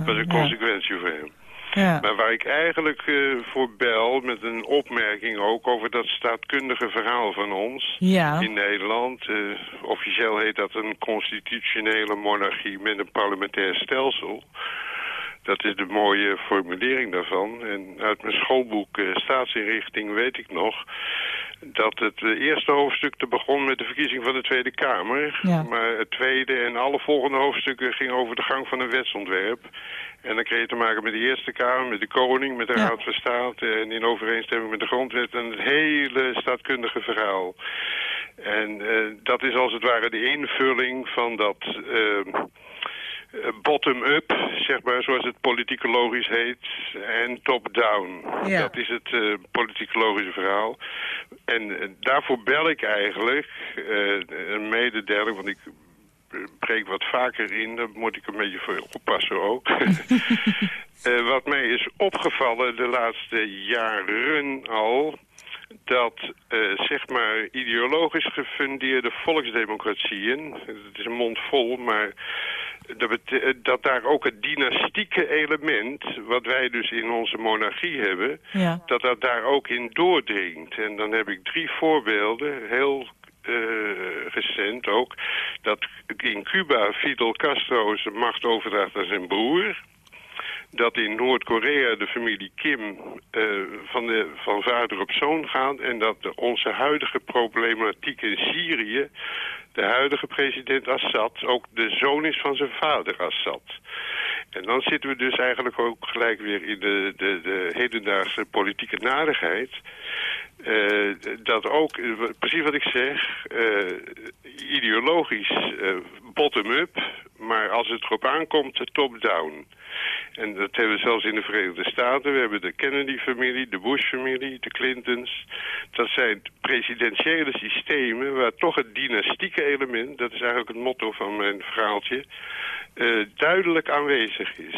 was een Ja. consequentie voor hem. Ja. Maar waar ik eigenlijk eh, voor bel, met een opmerking ook over dat staatkundige verhaal van ons Ja. in Nederland. Eh, officieel heet dat een constitutionele monarchie met een parlementair stelsel. Dat is de mooie formulering daarvan. En uit mijn schoolboek eh, staatsinrichting weet ik nog dat het eh, eerste hoofdstuk te begon met de verkiezing van de Tweede Kamer. Ja. Maar het tweede en alle volgende hoofdstukken gingen over de gang van een wetsontwerp. En dan kreeg je te maken met de Eerste Kamer, met de Koning, met de Ja. Raad van State... en in overeenstemming met de grondwet en het hele staatkundige verhaal. En eh, dat is als het ware de invulling van dat... eh, eh, bottom-up, zeg maar, zoals het politicologisch heet, en top-down. Ja. Dat is het eh politicologische verhaal. En eh, daarvoor bel ik eigenlijk eh, een mededeling, want ik eh, breek wat vaker in, daar moet ik een beetje voor oppassen ook. Eh, wat mij is opgevallen de laatste jaren al dat eh, zeg maar ideologisch gefundeerde volksdemocratieën, het is een mond vol, maar dat, eh, dat daar ook het dynastieke element, wat wij dus in onze monarchie hebben, Ja. dat dat daar ook in doordringt. En dan heb ik drie voorbeelden, heel eh, recent ook, dat in Cuba Fidel Castro zijn macht overdraagt aan zijn broer dat in Noord-Korea de familie Kim eh, van, de, van vader op zoon gaat... en dat de, onze huidige problematiek in Syrië... de huidige president Assad ook de zoon is van zijn vader Assad. En dan zitten we dus eigenlijk ook gelijk weer in de, de, de hedendaagse politieke narigheid... Eh, dat ook, eh, precies wat ik zeg, ideologisch bottom-up, maar als het erop aankomt, top-down. En dat hebben we zelfs in de Verenigde Staten. We hebben de Kennedy-familie, de Bush-familie, de Clintons. Dat zijn presidentiële systemen waar toch het dynastieke element... dat is eigenlijk het motto van mijn verhaaltje... eh, duidelijk aanwezig is.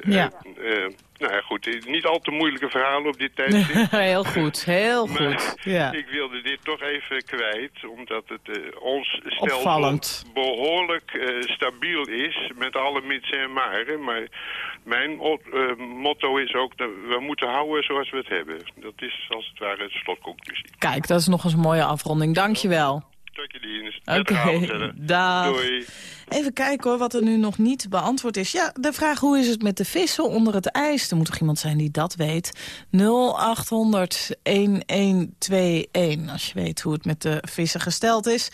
Ja. Eh, nou ja, goed, niet al te moeilijke verhalen op dit tijdstip. heel goed, heel goed. Ja. ik wilde dit toch even kwijt, omdat het eh, ons stelsel Opvallend. behoorlijk eh, stabiel is, met alle mits en maren. Maar mijn eh, motto is ook, dat we moeten houden zoals we het hebben. Dat is als het ware het slotconclusie. Kijk, dat is nog eens een mooie afronding. Dankjewel. Oké, dag. Doei. Even kijken hoor, wat er nu nog niet beantwoord is. Ja, de vraag hoe is het met de vissen onder het ijs? Er moet toch iemand zijn die dat weet? 0800 1121, als je weet hoe het met de vissen gesteld is.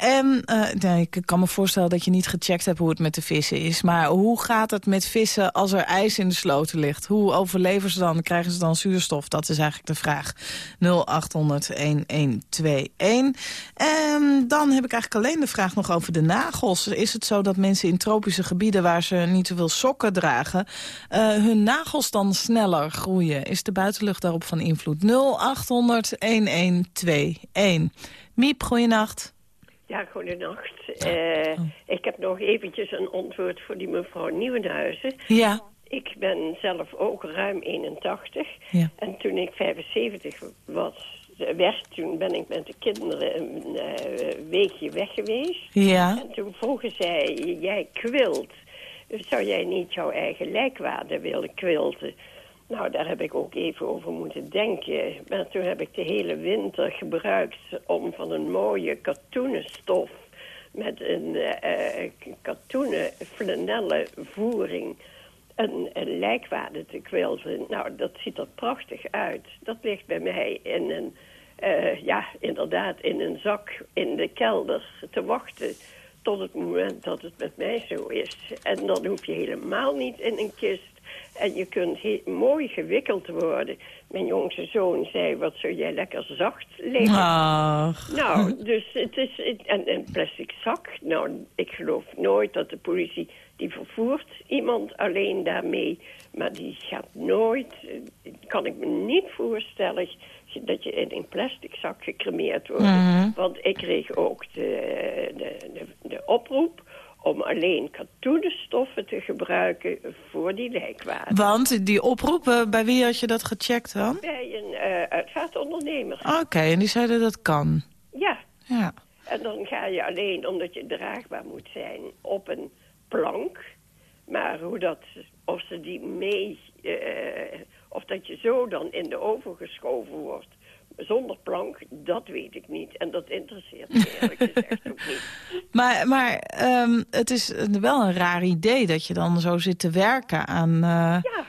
En eh, ik kan me voorstellen dat je niet gecheckt hebt hoe het met de vissen is. Maar hoe gaat het met vissen als er ijs in de sloten ligt? Hoe overleven ze dan? Krijgen ze dan zuurstof? Dat is eigenlijk de vraag. 0800 1121. En dan heb ik eigenlijk alleen de vraag nog over de nagels. Is het zo dat mensen in tropische gebieden waar ze niet zoveel sokken dragen... eh, hun nagels dan sneller groeien? Is de buitenlucht daarop van invloed? 0800 1121. Miep, goeienacht. Ja, goedenacht. Eh, Ik heb nog eventjes een antwoord voor die mevrouw Nieuwenhuizen. Ja. Ik ben zelf ook ruim 81. Ja. En toen ik 75 was, werd, toen ben ik met de kinderen een eh, weekje weg geweest. Ja. En toen vroegen zij, jij kwilt. Zou jij niet jouw eigen lijkwade willen quilten? Nou, daar heb ik ook even over moeten denken. Maar toen heb ik de hele winter gebruikt om van een mooie katoenen stof... met een eh, eh, katoenen flanellen voering een, een lijkwade te quilten. Nou, dat ziet er prachtig uit. Dat ligt bij mij in een, eh, ja, inderdaad, in een zak in de kelder te wachten tot het moment dat het met mij zo is. En dan hoef je helemaal niet in een kist. En je kunt he- mooi gewikkeld worden. Mijn jongste zoon zei, wat zou jij lekker zacht liggen. Ach. Nou, dus het is... het- En een plastic zak. Nou, ik geloof nooit dat de politie... Die vervoert iemand alleen daarmee. Maar die gaat nooit... Kan ik me niet voorstellen... dat je in een plastic zak gecremeerd wordt. Mhm. Want ik kreeg ook de, de, de, de oproep... om alleen katoenen stoffen te gebruiken voor die lijkwaarde. Want die oproepen, bij wie had je dat gecheckt dan? Bij een eh, uitvaartondernemer. Oké, en die zeiden dat kan. Ja. Ja. En dan ga je alleen, omdat je draagbaar moet zijn, op een plank Maar hoe dat, of ze die mee, eh, of dat je zo dan in de oven geschoven wordt zonder plank, dat weet ik niet. En dat interesseert me eerlijk gezegd ook niet. Maar, maar ehm, het is wel een raar idee dat je dan zo zit te werken aan, eh, Ja.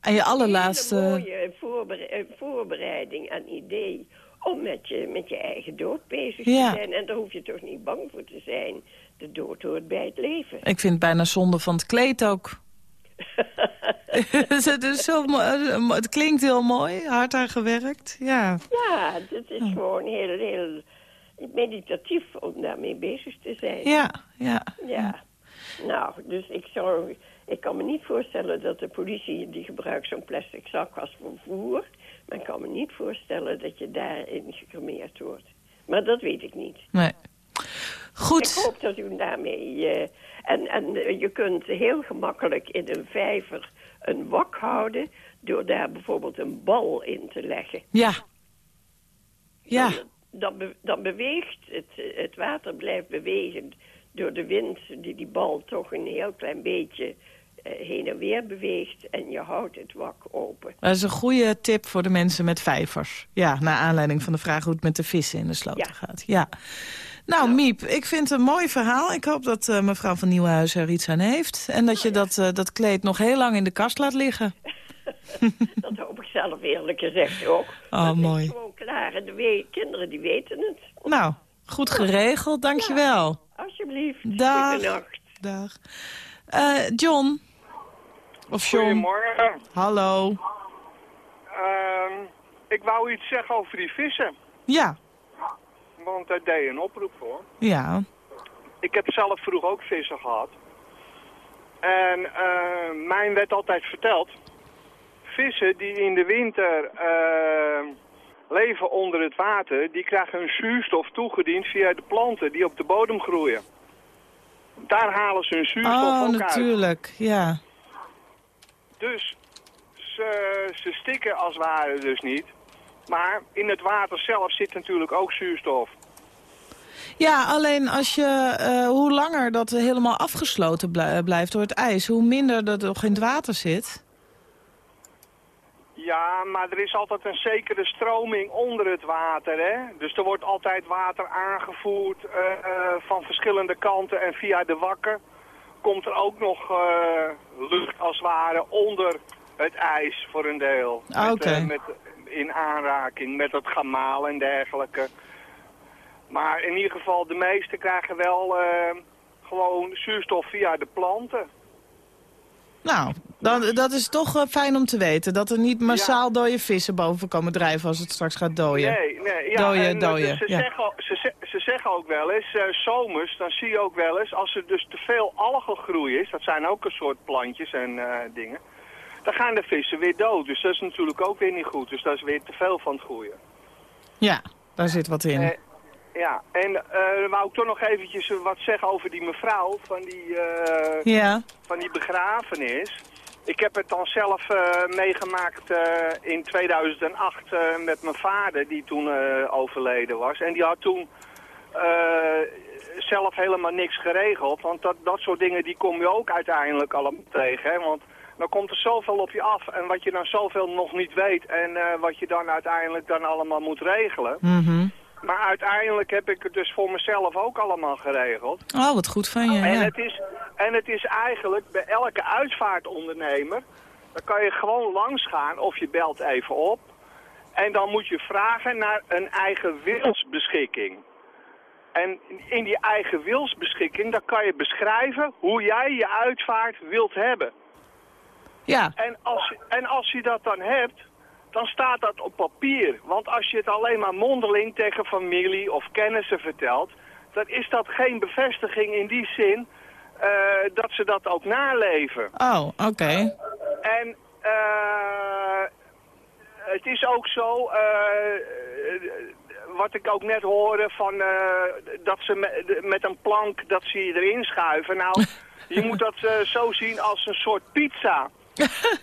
aan je allerlaatste... Een mooie voorbere- eh, voorbereiding en idee om met je, met je eigen dood bezig Ja. te zijn. En daar hoef je toch niet bang voor te zijn. De dood hoort bij het leven. Ik vind het bijna zonde van het kleed ook. het, is zo, eh, het klinkt heel mooi, hard aan gewerkt. Ja. Ja, het is gewoon heel, heel meditatief om daarmee bezig te zijn. Ja, ja. Ja. Nou, dus ik zou... Ik kan me niet voorstellen dat de politie die gebruikt zo'n plastic zak als vervoer. Maar ik kan me niet voorstellen dat je daarin gecremeerd wordt. Maar dat weet ik niet. Nee. Goed. Ik hoop dat u daarmee... eh, en en je kunt heel gemakkelijk in een vijver een wak houden... door daar bijvoorbeeld een bal in te leggen. Ja. Ja. Dan, dan, be- dan beweegt het, het water blijft bewegen door de wind die die bal toch een heel klein beetje eh, heen en weer beweegt en je houdt het wak open. Dat is een goede tip voor de mensen met vijvers. Ja, naar aanleiding van de vraag hoe het met de vissen in de sloten gaat. Ja. Nou, Miep, ik vind het een mooi verhaal. Ik hoop dat eh, mevrouw van Nieuwenhuizen er iets aan heeft. En dat je dat, eh, dat kleed nog heel lang in de kast laat liggen. Dat hoop ik zelf eerlijk gezegd ook. Oh, Dat is mooi. gewoon klaar en de kinderen die weten het. Nou, goed geregeld. Dankjewel. Alsjeblieft. Dag. Goedenacht. Dag. Eh, John. Of John. Goedemorgen. Hallo. Ehm, ik wou iets zeggen over die vissen. Ja. Want daar deed je een oproep voor. Ja. Ik heb zelf vroeger ook vissen gehad. En eh, mijn werd altijd verteld... Vissen die in de winter eh, leven onder het water... die krijgen hun zuurstof toegediend via de planten die op de bodem groeien. Daar halen ze hun zuurstof Oh, ook uit. natuurlijk. Ja. Dus ze, ze stikken als het ware dus niet. Maar in het water zelf zit natuurlijk ook zuurstof. Ja, alleen als je, eh, hoe langer dat helemaal afgesloten blij- blijft door het ijs... hoe minder dat nog in het water zit. Ja, maar er is altijd een zekere stroming onder het water, hè. Dus er wordt altijd water aangevoerd eh, eh, van verschillende kanten en via de wakken komt er ook nog eh, lucht als het ware onder het ijs voor een deel. Ah, oké. eh, met, in aanraking met het gemaal en dergelijke. Maar in ieder geval, de meesten krijgen wel eh, gewoon zuurstof via de planten. Nou, dan, dat is toch eh, fijn om te weten. Dat er niet massaal dode vissen boven komen drijven als het straks gaat dooien. Nee, nee. Ja, Dooien, en, eh, dooien, Ze, ja. zeggen, ze, ze- ze zeggen ook wel eens, eh, zomers, dan zie je ook wel eens, als er dus te veel algengroei is, dat zijn ook een soort plantjes en dingen, dan gaan de vissen weer dood. Dus dat is natuurlijk ook weer niet goed. Dus dat is weer te veel van het groeien. Ja, daar zit wat in. Eh, ja, en dan wou ik toch nog eventjes wat zeggen over die mevrouw van die, eh, Ja. van die begrafenis. Ik heb het dan zelf meegemaakt in 2008 eh, met mijn vader, die toen overleden was. En die had toen zelf helemaal niks geregeld. Want dat, dat soort dingen die kom je ook uiteindelijk allemaal tegen. Hè? Want dan komt er zoveel op je af. En wat je dan zoveel nog niet weet en eh, wat je dan uiteindelijk dan allemaal moet regelen. Mhm. Maar uiteindelijk heb ik het dus voor mezelf ook allemaal geregeld. Oh, wat goed van je. En, Ja. het is, en het is eigenlijk bij elke uitvaartondernemer, dan kan je gewoon langs gaan of je belt even op. En dan moet je vragen naar een eigen wilsbeschikking. En in die eigen wilsbeschikking, dan kan je beschrijven hoe jij je uitvaart wilt hebben. Ja. En als, je- en als je dat dan hebt, dan staat dat op papier. Want als je het alleen maar mondeling tegen familie of kennissen vertelt, dan is dat geen bevestiging in die zin eh, dat ze dat ook naleven. Oh, oké. En eh, het is ook zo, eh, wat ik ook net hoorde, van, dat ze met, met een plank dat ze je erin schuiven. Nou, je moet dat zo zien als een soort pizza.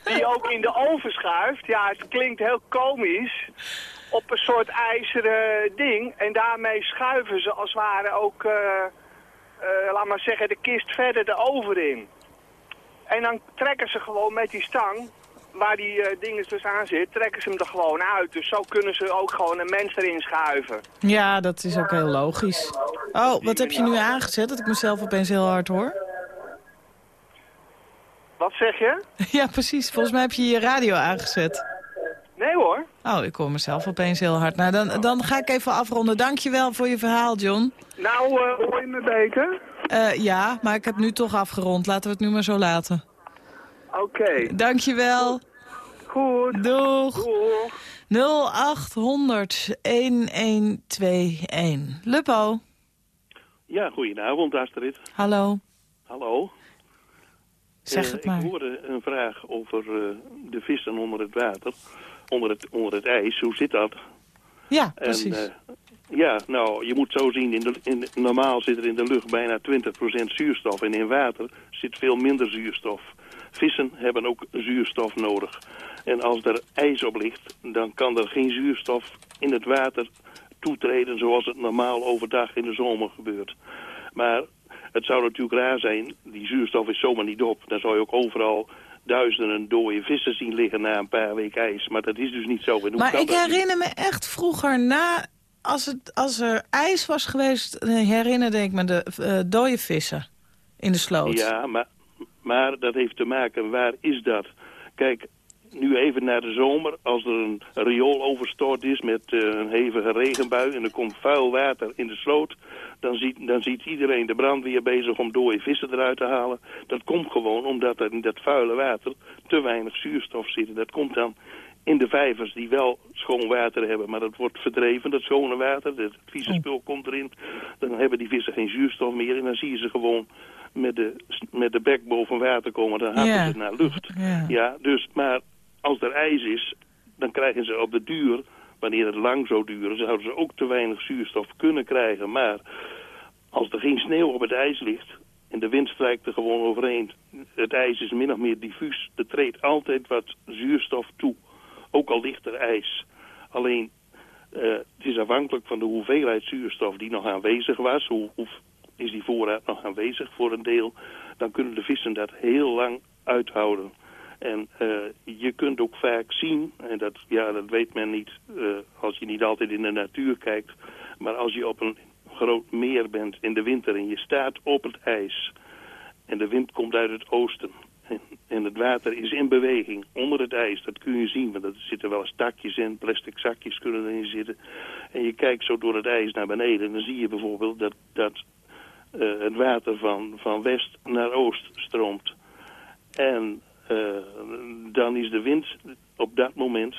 Die ook in de oven schuift. Ja, het klinkt heel komisch. Op een soort ijzeren ding. En daarmee schuiven ze als het ware ook, eh, eh, laat maar zeggen, de kist verder de oven in. En dan trekken ze gewoon met die stang, waar die eh, dingen dus aan zit, trekken ze hem er gewoon uit. Dus zo kunnen ze ook gewoon een mens erin schuiven. Ja, dat is ook heel logisch. Oh, wat heb je nu aangezet dat ik mezelf opeens heel hard hoor? Wat zeg je? Ja, precies. Volgens mij heb je je radio aangezet. Nee hoor. Oh, ik hoor mezelf opeens heel hard. Nou, dan, dan ga ik even afronden. Dankjewel voor je verhaal, John. Nou, eh, hoor je me beter? Eh, ja, maar ik heb nu toch afgerond. Laten we het nu maar zo laten. Oké. Dankjewel. Goed. Doeg. Doeg. 0800 1121. Luppo. Ja, goedenavond Astrid. Hallo. Hallo. Zeg Eh, het maar. Ik hoorde een vraag over eh, de vissen onder het water, onder het, onder het ijs. Hoe zit dat? Ja, precies. En, eh, ja, nou, je moet zo zien, in de, in normaal zit er in de lucht bijna 20% zuurstof en in water zit veel minder zuurstof. Vissen hebben ook zuurstof nodig. En als er ijs op ligt, dan kan er geen zuurstof in het water toetreden zoals het normaal overdag in de zomer gebeurt. Maar het zou natuurlijk raar zijn, die zuurstof is zomaar niet op. Dan zou je ook overal duizenden dode vissen zien liggen na een paar weken ijs. Maar dat is dus niet zo. Maar ik herinner me echt vroeger na... Als, het, als er ijs was geweest, herinnerde ik me de eh, dode vissen in de sloot. Ja, maar, maar dat heeft te maken, waar is dat? Kijk, nu even naar de zomer, als er een riool overstort is met eh, een hevige regenbui en er komt vuil water in de sloot, dan ziet, dan ziet iedereen de brandweer bezig om dode vissen eruit te halen. Dat komt gewoon omdat er in dat vuile water te weinig zuurstof zit. Dat komt dan in de vijvers die wel schoon water hebben, maar dat wordt verdreven, dat schone water, het vieze spul komt erin. Dan hebben die vissen geen zuurstof meer en dan zie je ze gewoon met de, met de bek boven water komen, dan happen Ja. ze naar lucht. Ja. Ja, dus, maar als er ijs is, dan krijgen ze op de duur, wanneer het lang zou duren, zouden ze ook te weinig zuurstof kunnen krijgen. Maar als er geen sneeuw op het ijs ligt en de wind strijkt er gewoon overheen, het ijs is min of meer diffuus, er treedt altijd wat zuurstof toe, ook al ligt er ijs. Alleen, eh, het is afhankelijk van de hoeveelheid zuurstof die nog aanwezig was, hoe, hoe is die voorraad nog aanwezig voor een deel, dan kunnen de vissen dat heel lang uithouden. En eh, je kunt ook vaak zien, en dat, ja, dat weet men niet eh, als je niet altijd in de natuur kijkt, maar als je op een groot meer bent in de winter en je staat op het ijs en de wind komt uit het oosten en, het water is in beweging onder het ijs, dat kun je zien, want er zitten wel eens takjes in, plastic zakjes kunnen erin zitten. En je kijkt zo door het ijs naar beneden en dan zie je bijvoorbeeld dat, dat eh, het water van, van west naar oost stroomt. En dan is de wind op dat moment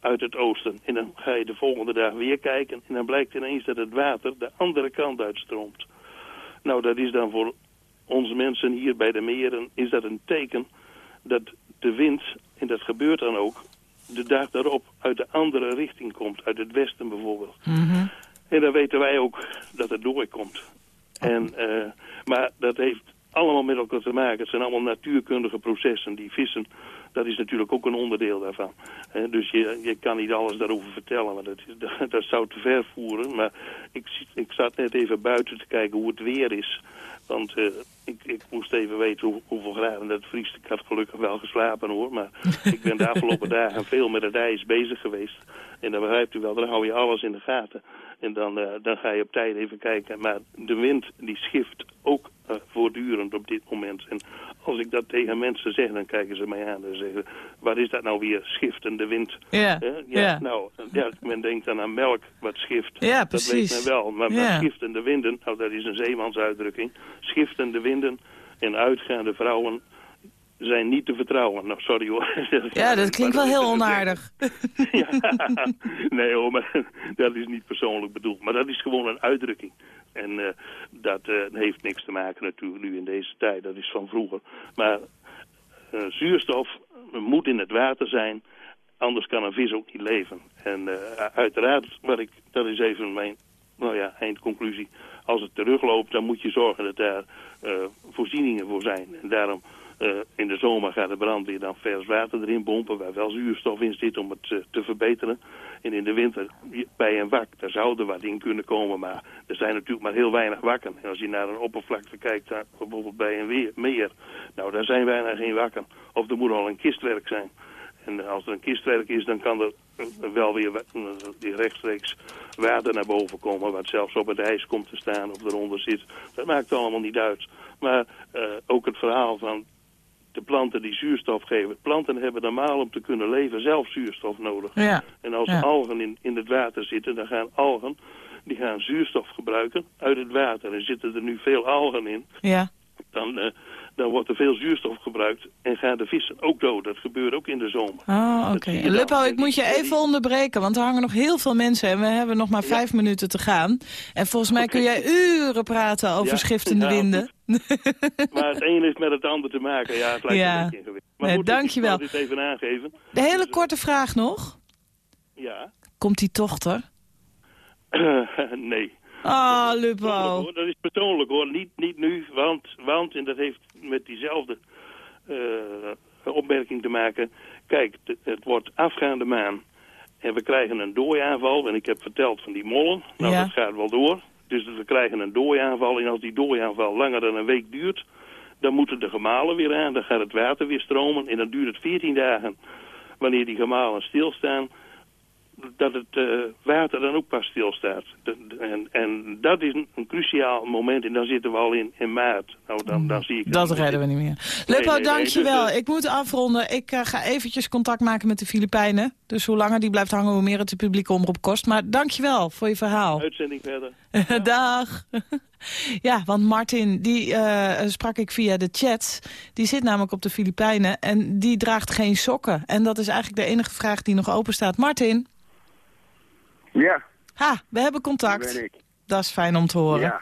uit het oosten. En dan ga je de volgende dag weer kijken en dan blijkt ineens dat het water de andere kant uitstroomt. Nou, dat is dan voor onze mensen hier bij de meren, is dat een teken dat de wind, en dat gebeurt dan ook, de dag daarop uit de andere richting komt, uit het westen bijvoorbeeld. En dan weten wij ook dat het doorkomt. En, eh, maar dat heeft allemaal met elkaar te maken. Het zijn allemaal natuurkundige processen. Die vissen, dat is natuurlijk ook een onderdeel daarvan. Dus je, je kan niet alles daarover vertellen, want dat, is, dat, dat zou te ver voeren. Maar ik, ik zat net even buiten te kijken hoe het weer is. Want eh, ik, ik moest even weten hoe, hoeveel graden dat vriest. Ik had gelukkig wel geslapen hoor. Maar ik ben de afgelopen dagen veel met het ijs bezig geweest. En dan begrijpt u wel, dan hou je alles in de gaten. En dan, eh, dan ga je op tijd even kijken. Maar de wind die schift ook eh, voortdurend op dit moment. En als ik dat tegen mensen zeg, dan kijken ze mij aan en zeggen... wat is dat nou weer, schiftende wind? Ja. Nou, ja, men denkt dan aan melk wat schift. Ja, Dat precies. weet men wel. Maar, maar schiftende winden, nou dat is een zeemansuitdrukking. Schiftende winden en uitgaande vrouwen zijn niet te vertrouwen. Nou, sorry hoor. Ja, dat klinkt wel heel te onaardig. ja, nee hoor, maar dat is niet persoonlijk bedoeld. Maar dat is gewoon een uitdrukking. En eh, dat eh, heeft niks te maken natuurlijk nu in deze tijd. Dat is van vroeger. Maar eh, zuurstof moet in het water zijn. Anders kan een vis ook niet leven. En uiteraard, wat ik, dat is even mijn nou ja, eindconclusie. Als het terugloopt, dan moet je zorgen dat daar voorzieningen voor zijn. En daarom Eh, in de zomer gaat de brandweer dan vers water erin pompen... waar wel zuurstof in zit om het eh, te verbeteren. En in de winter bij een wak, daar zou er wat in kunnen komen... maar er zijn natuurlijk maar heel weinig wakken. En als je naar een oppervlakte kijkt, bijvoorbeeld bij een weer, meer... nou, daar zijn bijna geen wakken. Of er moet al een kistwerk zijn. En als er een kistwerk is, dan kan er eh, wel weer rechtstreeks water naar boven komen... wat zelfs op het ijs komt te staan of eronder zit. Dat maakt allemaal niet uit. Maar ook het verhaal van de planten die zuurstof geven. Planten hebben normaal om te kunnen leven zelf zuurstof nodig. Ja. En als Ja. algen in, in het water zitten, dan gaan algen die gaan zuurstof gebruiken uit het water. En zitten er nu veel algen in, Ja. dan, eh, dan wordt er veel zuurstof gebruikt en gaan de vissen ook dood. Dat gebeurt ook in de zomer. Oh, oké. dan. Luppo, ik moet je even onderbreken, want er hangen nog heel veel mensen en we hebben nog maar vijf minuten te gaan. En volgens mij kun jij uren praten over Ja, schiftende ja, winden. Maar het een heeft met het ander te maken. Ja, het lijkt Ja. een beetje ingewikkeld. Maar Nee, goed, dankjewel. Ik dit even aangeven. De hele korte vraag nog. Ja. Komt die dochter? nee. Ah, hoor. Dat is persoonlijk hoor, niet, niet nu, want, want, en dat heeft met diezelfde eh, opmerking te maken. Kijk, het, het wordt afgaande maan en we krijgen een dooiaanval. En ik heb verteld van die mollen, nou Ja. dat gaat wel door. Dus we krijgen een dooiaanval en als die dooiaanval langer dan een week duurt... dan moeten de gemalen weer aan, dan gaat het water weer stromen... en dan duurt het 14 dagen wanneer die gemalen stilstaan dat het eh, water dan ook pas stilstaat. En, en dat is een, cruciaal moment en dan zitten we al in, in maart. Nou, dan, dan zie ik... Dat niet redden we niet meer. Luppo, nee, nee, dankjewel. Ik moet afronden. Ik eh, ga eventjes contact maken met de Filipijnen. Dus hoe langer die blijft hangen, hoe meer het de publieke omroep kost. Maar dankjewel voor je verhaal. Uitzending verder. Dag. Ja, want Martin, die eh, sprak ik via de chat. Die zit namelijk op de Filipijnen en die draagt geen sokken. En dat is eigenlijk de enige vraag die nog open staat. Martin? Ja, Ha, we hebben dat contact. ben ik. Dat is fijn om te horen. Ja.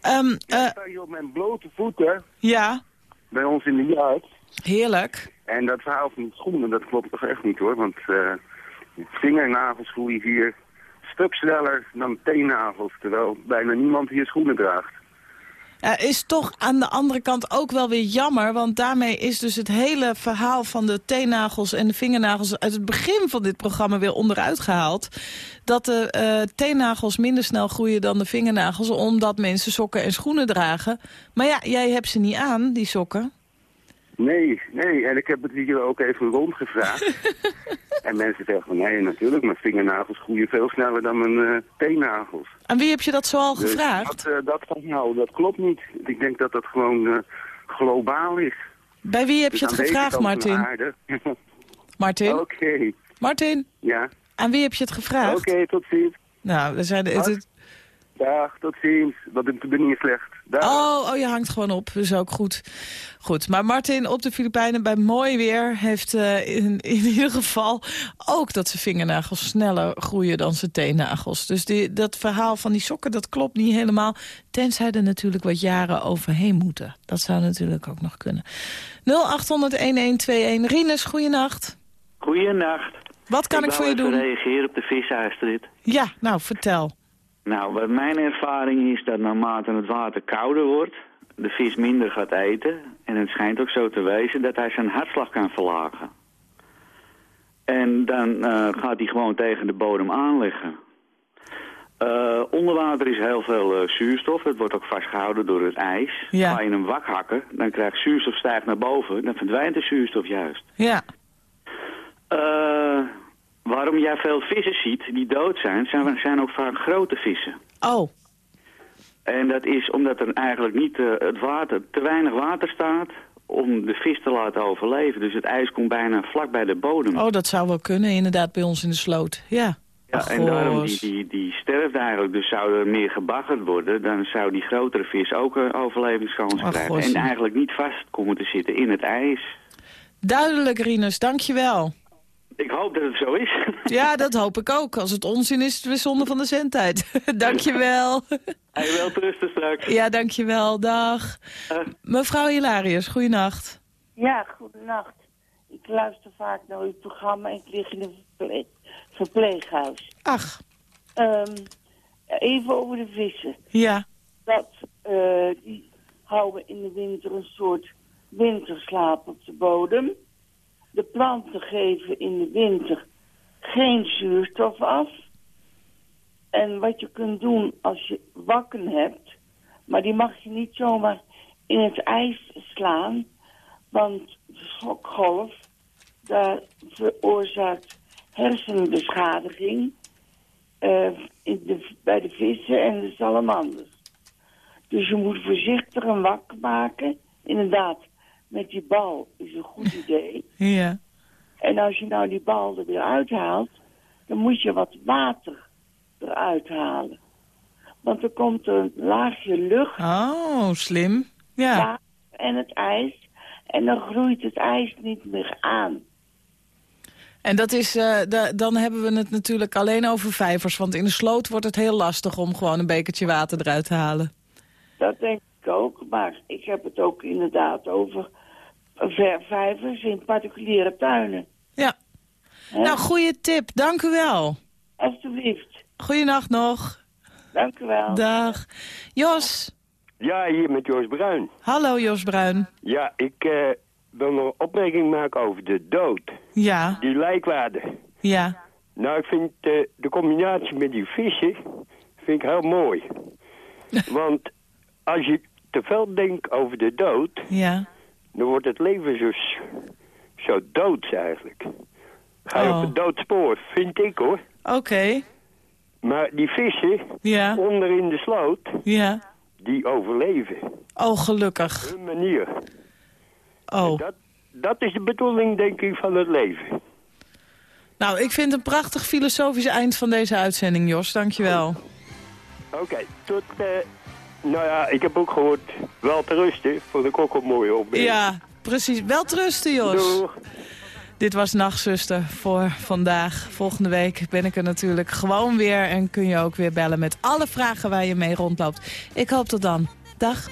Eh, Ik sta hier op mijn blote voeten ja, bij ons in de jaard. heerlijk. En dat verhaal van schoenen, dat klopt toch echt niet hoor. Want eh vingernagels groeien hier een stuk sneller dan teennagels. Terwijl bijna niemand hier schoenen draagt. Ja, is toch aan de andere kant ook wel weer jammer. Want daarmee is dus het hele verhaal van de teennagels en de vingernagels... uit het begin van dit programma weer onderuit gehaald. Dat de eh teennagels minder snel groeien dan de vingernagels... omdat mensen sokken en schoenen dragen. Maar ja, jij hebt ze niet aan, die sokken. Nee, nee. En ik heb het hier ook even rondgevraagd. en mensen zeggen van nee, natuurlijk. Mijn vingernagels groeien veel sneller dan mijn eh, teennagels. Aan wie heb je dat zoal Dus gevraagd? Dat, eh, dat, van, nou, dat klopt niet. Ik denk dat dat gewoon eh, globaal is. Bij wie heb Dus je het gevraagd, Martin? aarde. Martin? Oké, Martin, ja. aan wie heb je het gevraagd? Oké, tot ziens. Nou, we zijn... Het, Dag. tot ziens. Dat ben niet slecht. Oh, oh, je hangt gewoon op. Dat is ook goed. Goed, maar Martin op de Filipijnen bij mooi weer... heeft eh, in, in ieder geval ook dat zijn vingernagels sneller groeien dan zijn teennagels. Dus die, dat verhaal van die sokken, dat klopt niet helemaal. Tenzij er natuurlijk wat jaren overheen moeten. Dat zou natuurlijk ook nog kunnen. 0800-1121. Rinus, goeienacht. Goeienacht. Wat kan ik, voor je doen? reageren op de vishuisrit. Ja, nou, vertel. Nou, wat mijn ervaring is dat naarmate het water kouder wordt, de vis minder gaat eten. En het schijnt ook zo te wezen dat hij zijn hartslag kan verlagen. En dan eh, gaat hij gewoon tegen de bodem aanleggen. Eh, onder water is heel veel eh, zuurstof. Het wordt ook vastgehouden door het ijs. Ja. Ga je hem wak hakken, dan krijgt zuurstof stijgt naar boven. Dan verdwijnt de zuurstof juist. Ja. Waarom jij veel vissen ziet die dood zijn, zijn, zijn ook vaak grote vissen. Oh, En dat is omdat er eigenlijk niet eh, het water, te weinig water staat om de vis te laten overleven. Dus het ijs komt bijna vlak bij de bodem. oh, dat zou wel kunnen, inderdaad, bij ons in de sloot. Ja. ja, en daarom die, die, die sterft eigenlijk. Dus zou er meer gebaggerd worden, dan zou die grotere vis ook een overlevingskans Ach, krijgen. En eigenlijk niet vast komen te zitten in het ijs. Duidelijk, Rinus, dankjewel. Ik hoop dat het zo is. Ja, dat hoop ik ook. Als het onzin is, is het weer zonde van de zendtijd. dankjewel. Hij wel rusten straks. Ja, dankjewel. Dag. Mevrouw Hilarius, goeienacht. Ja, goedenacht. Ik luister vaak naar uw programma en ik lig in een verpleeg- verpleeghuis. Ach. Ehm, even over de vissen. Ja. Dat, eh, die houden in de winter een soort winterslaap op de bodem. De planten geven in de winter geen zuurstof af. En wat je kunt doen als je wakken hebt, maar die mag je niet zomaar in het ijs slaan, want de schokgolf, daar veroorzaakt hersenbeschadiging eh, in de, bij de vissen en de salamanders. Dus je moet voorzichtig een wak maken. Inderdaad, met die bal is een goed idee. Ja. En als je nou die bal er weer uithaalt, dan moet je wat water eruit halen. Want er komt een laagje lucht Oh, slim. Ja. en het ijs. En dan groeit het ijs niet meer aan. En dat is, eh, da- dan hebben we het natuurlijk alleen over vijvers. Want in de sloot wordt het heel lastig om gewoon een bekertje water eruit te halen. Dat denk ik ook. Maar ik heb het ook inderdaad over ver- vijvers in particuliere tuinen. Ja. Nou, goede tip. Dank u wel. Alsjeblieft. Goeienacht nog. Dank u wel. Dag. Jos. Ja, hier met Jos Bruin. Hallo Jos Bruin. Ja, ik eh, wil nog een opmerking maken over de dood. Ja. Die lijkwaarde. Ja. Nou, ik vind eh, de combinatie met die vissen vind ik heel mooi. Want als je te veel denkt over de dood, Ja. Dan wordt het leven zo, zo doods eigenlijk. Ga je Oh. op het doodspoor, vind ik hoor. Oké. Maar die vissen, Ja. onder in de sloot, Ja. die overleven. Oh, gelukkig. Hun manier. Oh. Dat, dat is de bedoeling, denk ik, van het leven. Nou, ik vind het een prachtig filosofisch eind van deze uitzending, Jos. Dankjewel. Oké, tot... eh, nou ja, ik heb ook gehoord, wel te rusten. Vond ik ook een mooie opmerking. Ja, precies. Wel trusten, Jos. Doeg. Dit was Nachtzuster voor vandaag. Volgende week ben ik er natuurlijk gewoon weer. En kun je ook weer bellen met alle vragen waar je mee rondloopt. Ik hoop tot dan. Dag.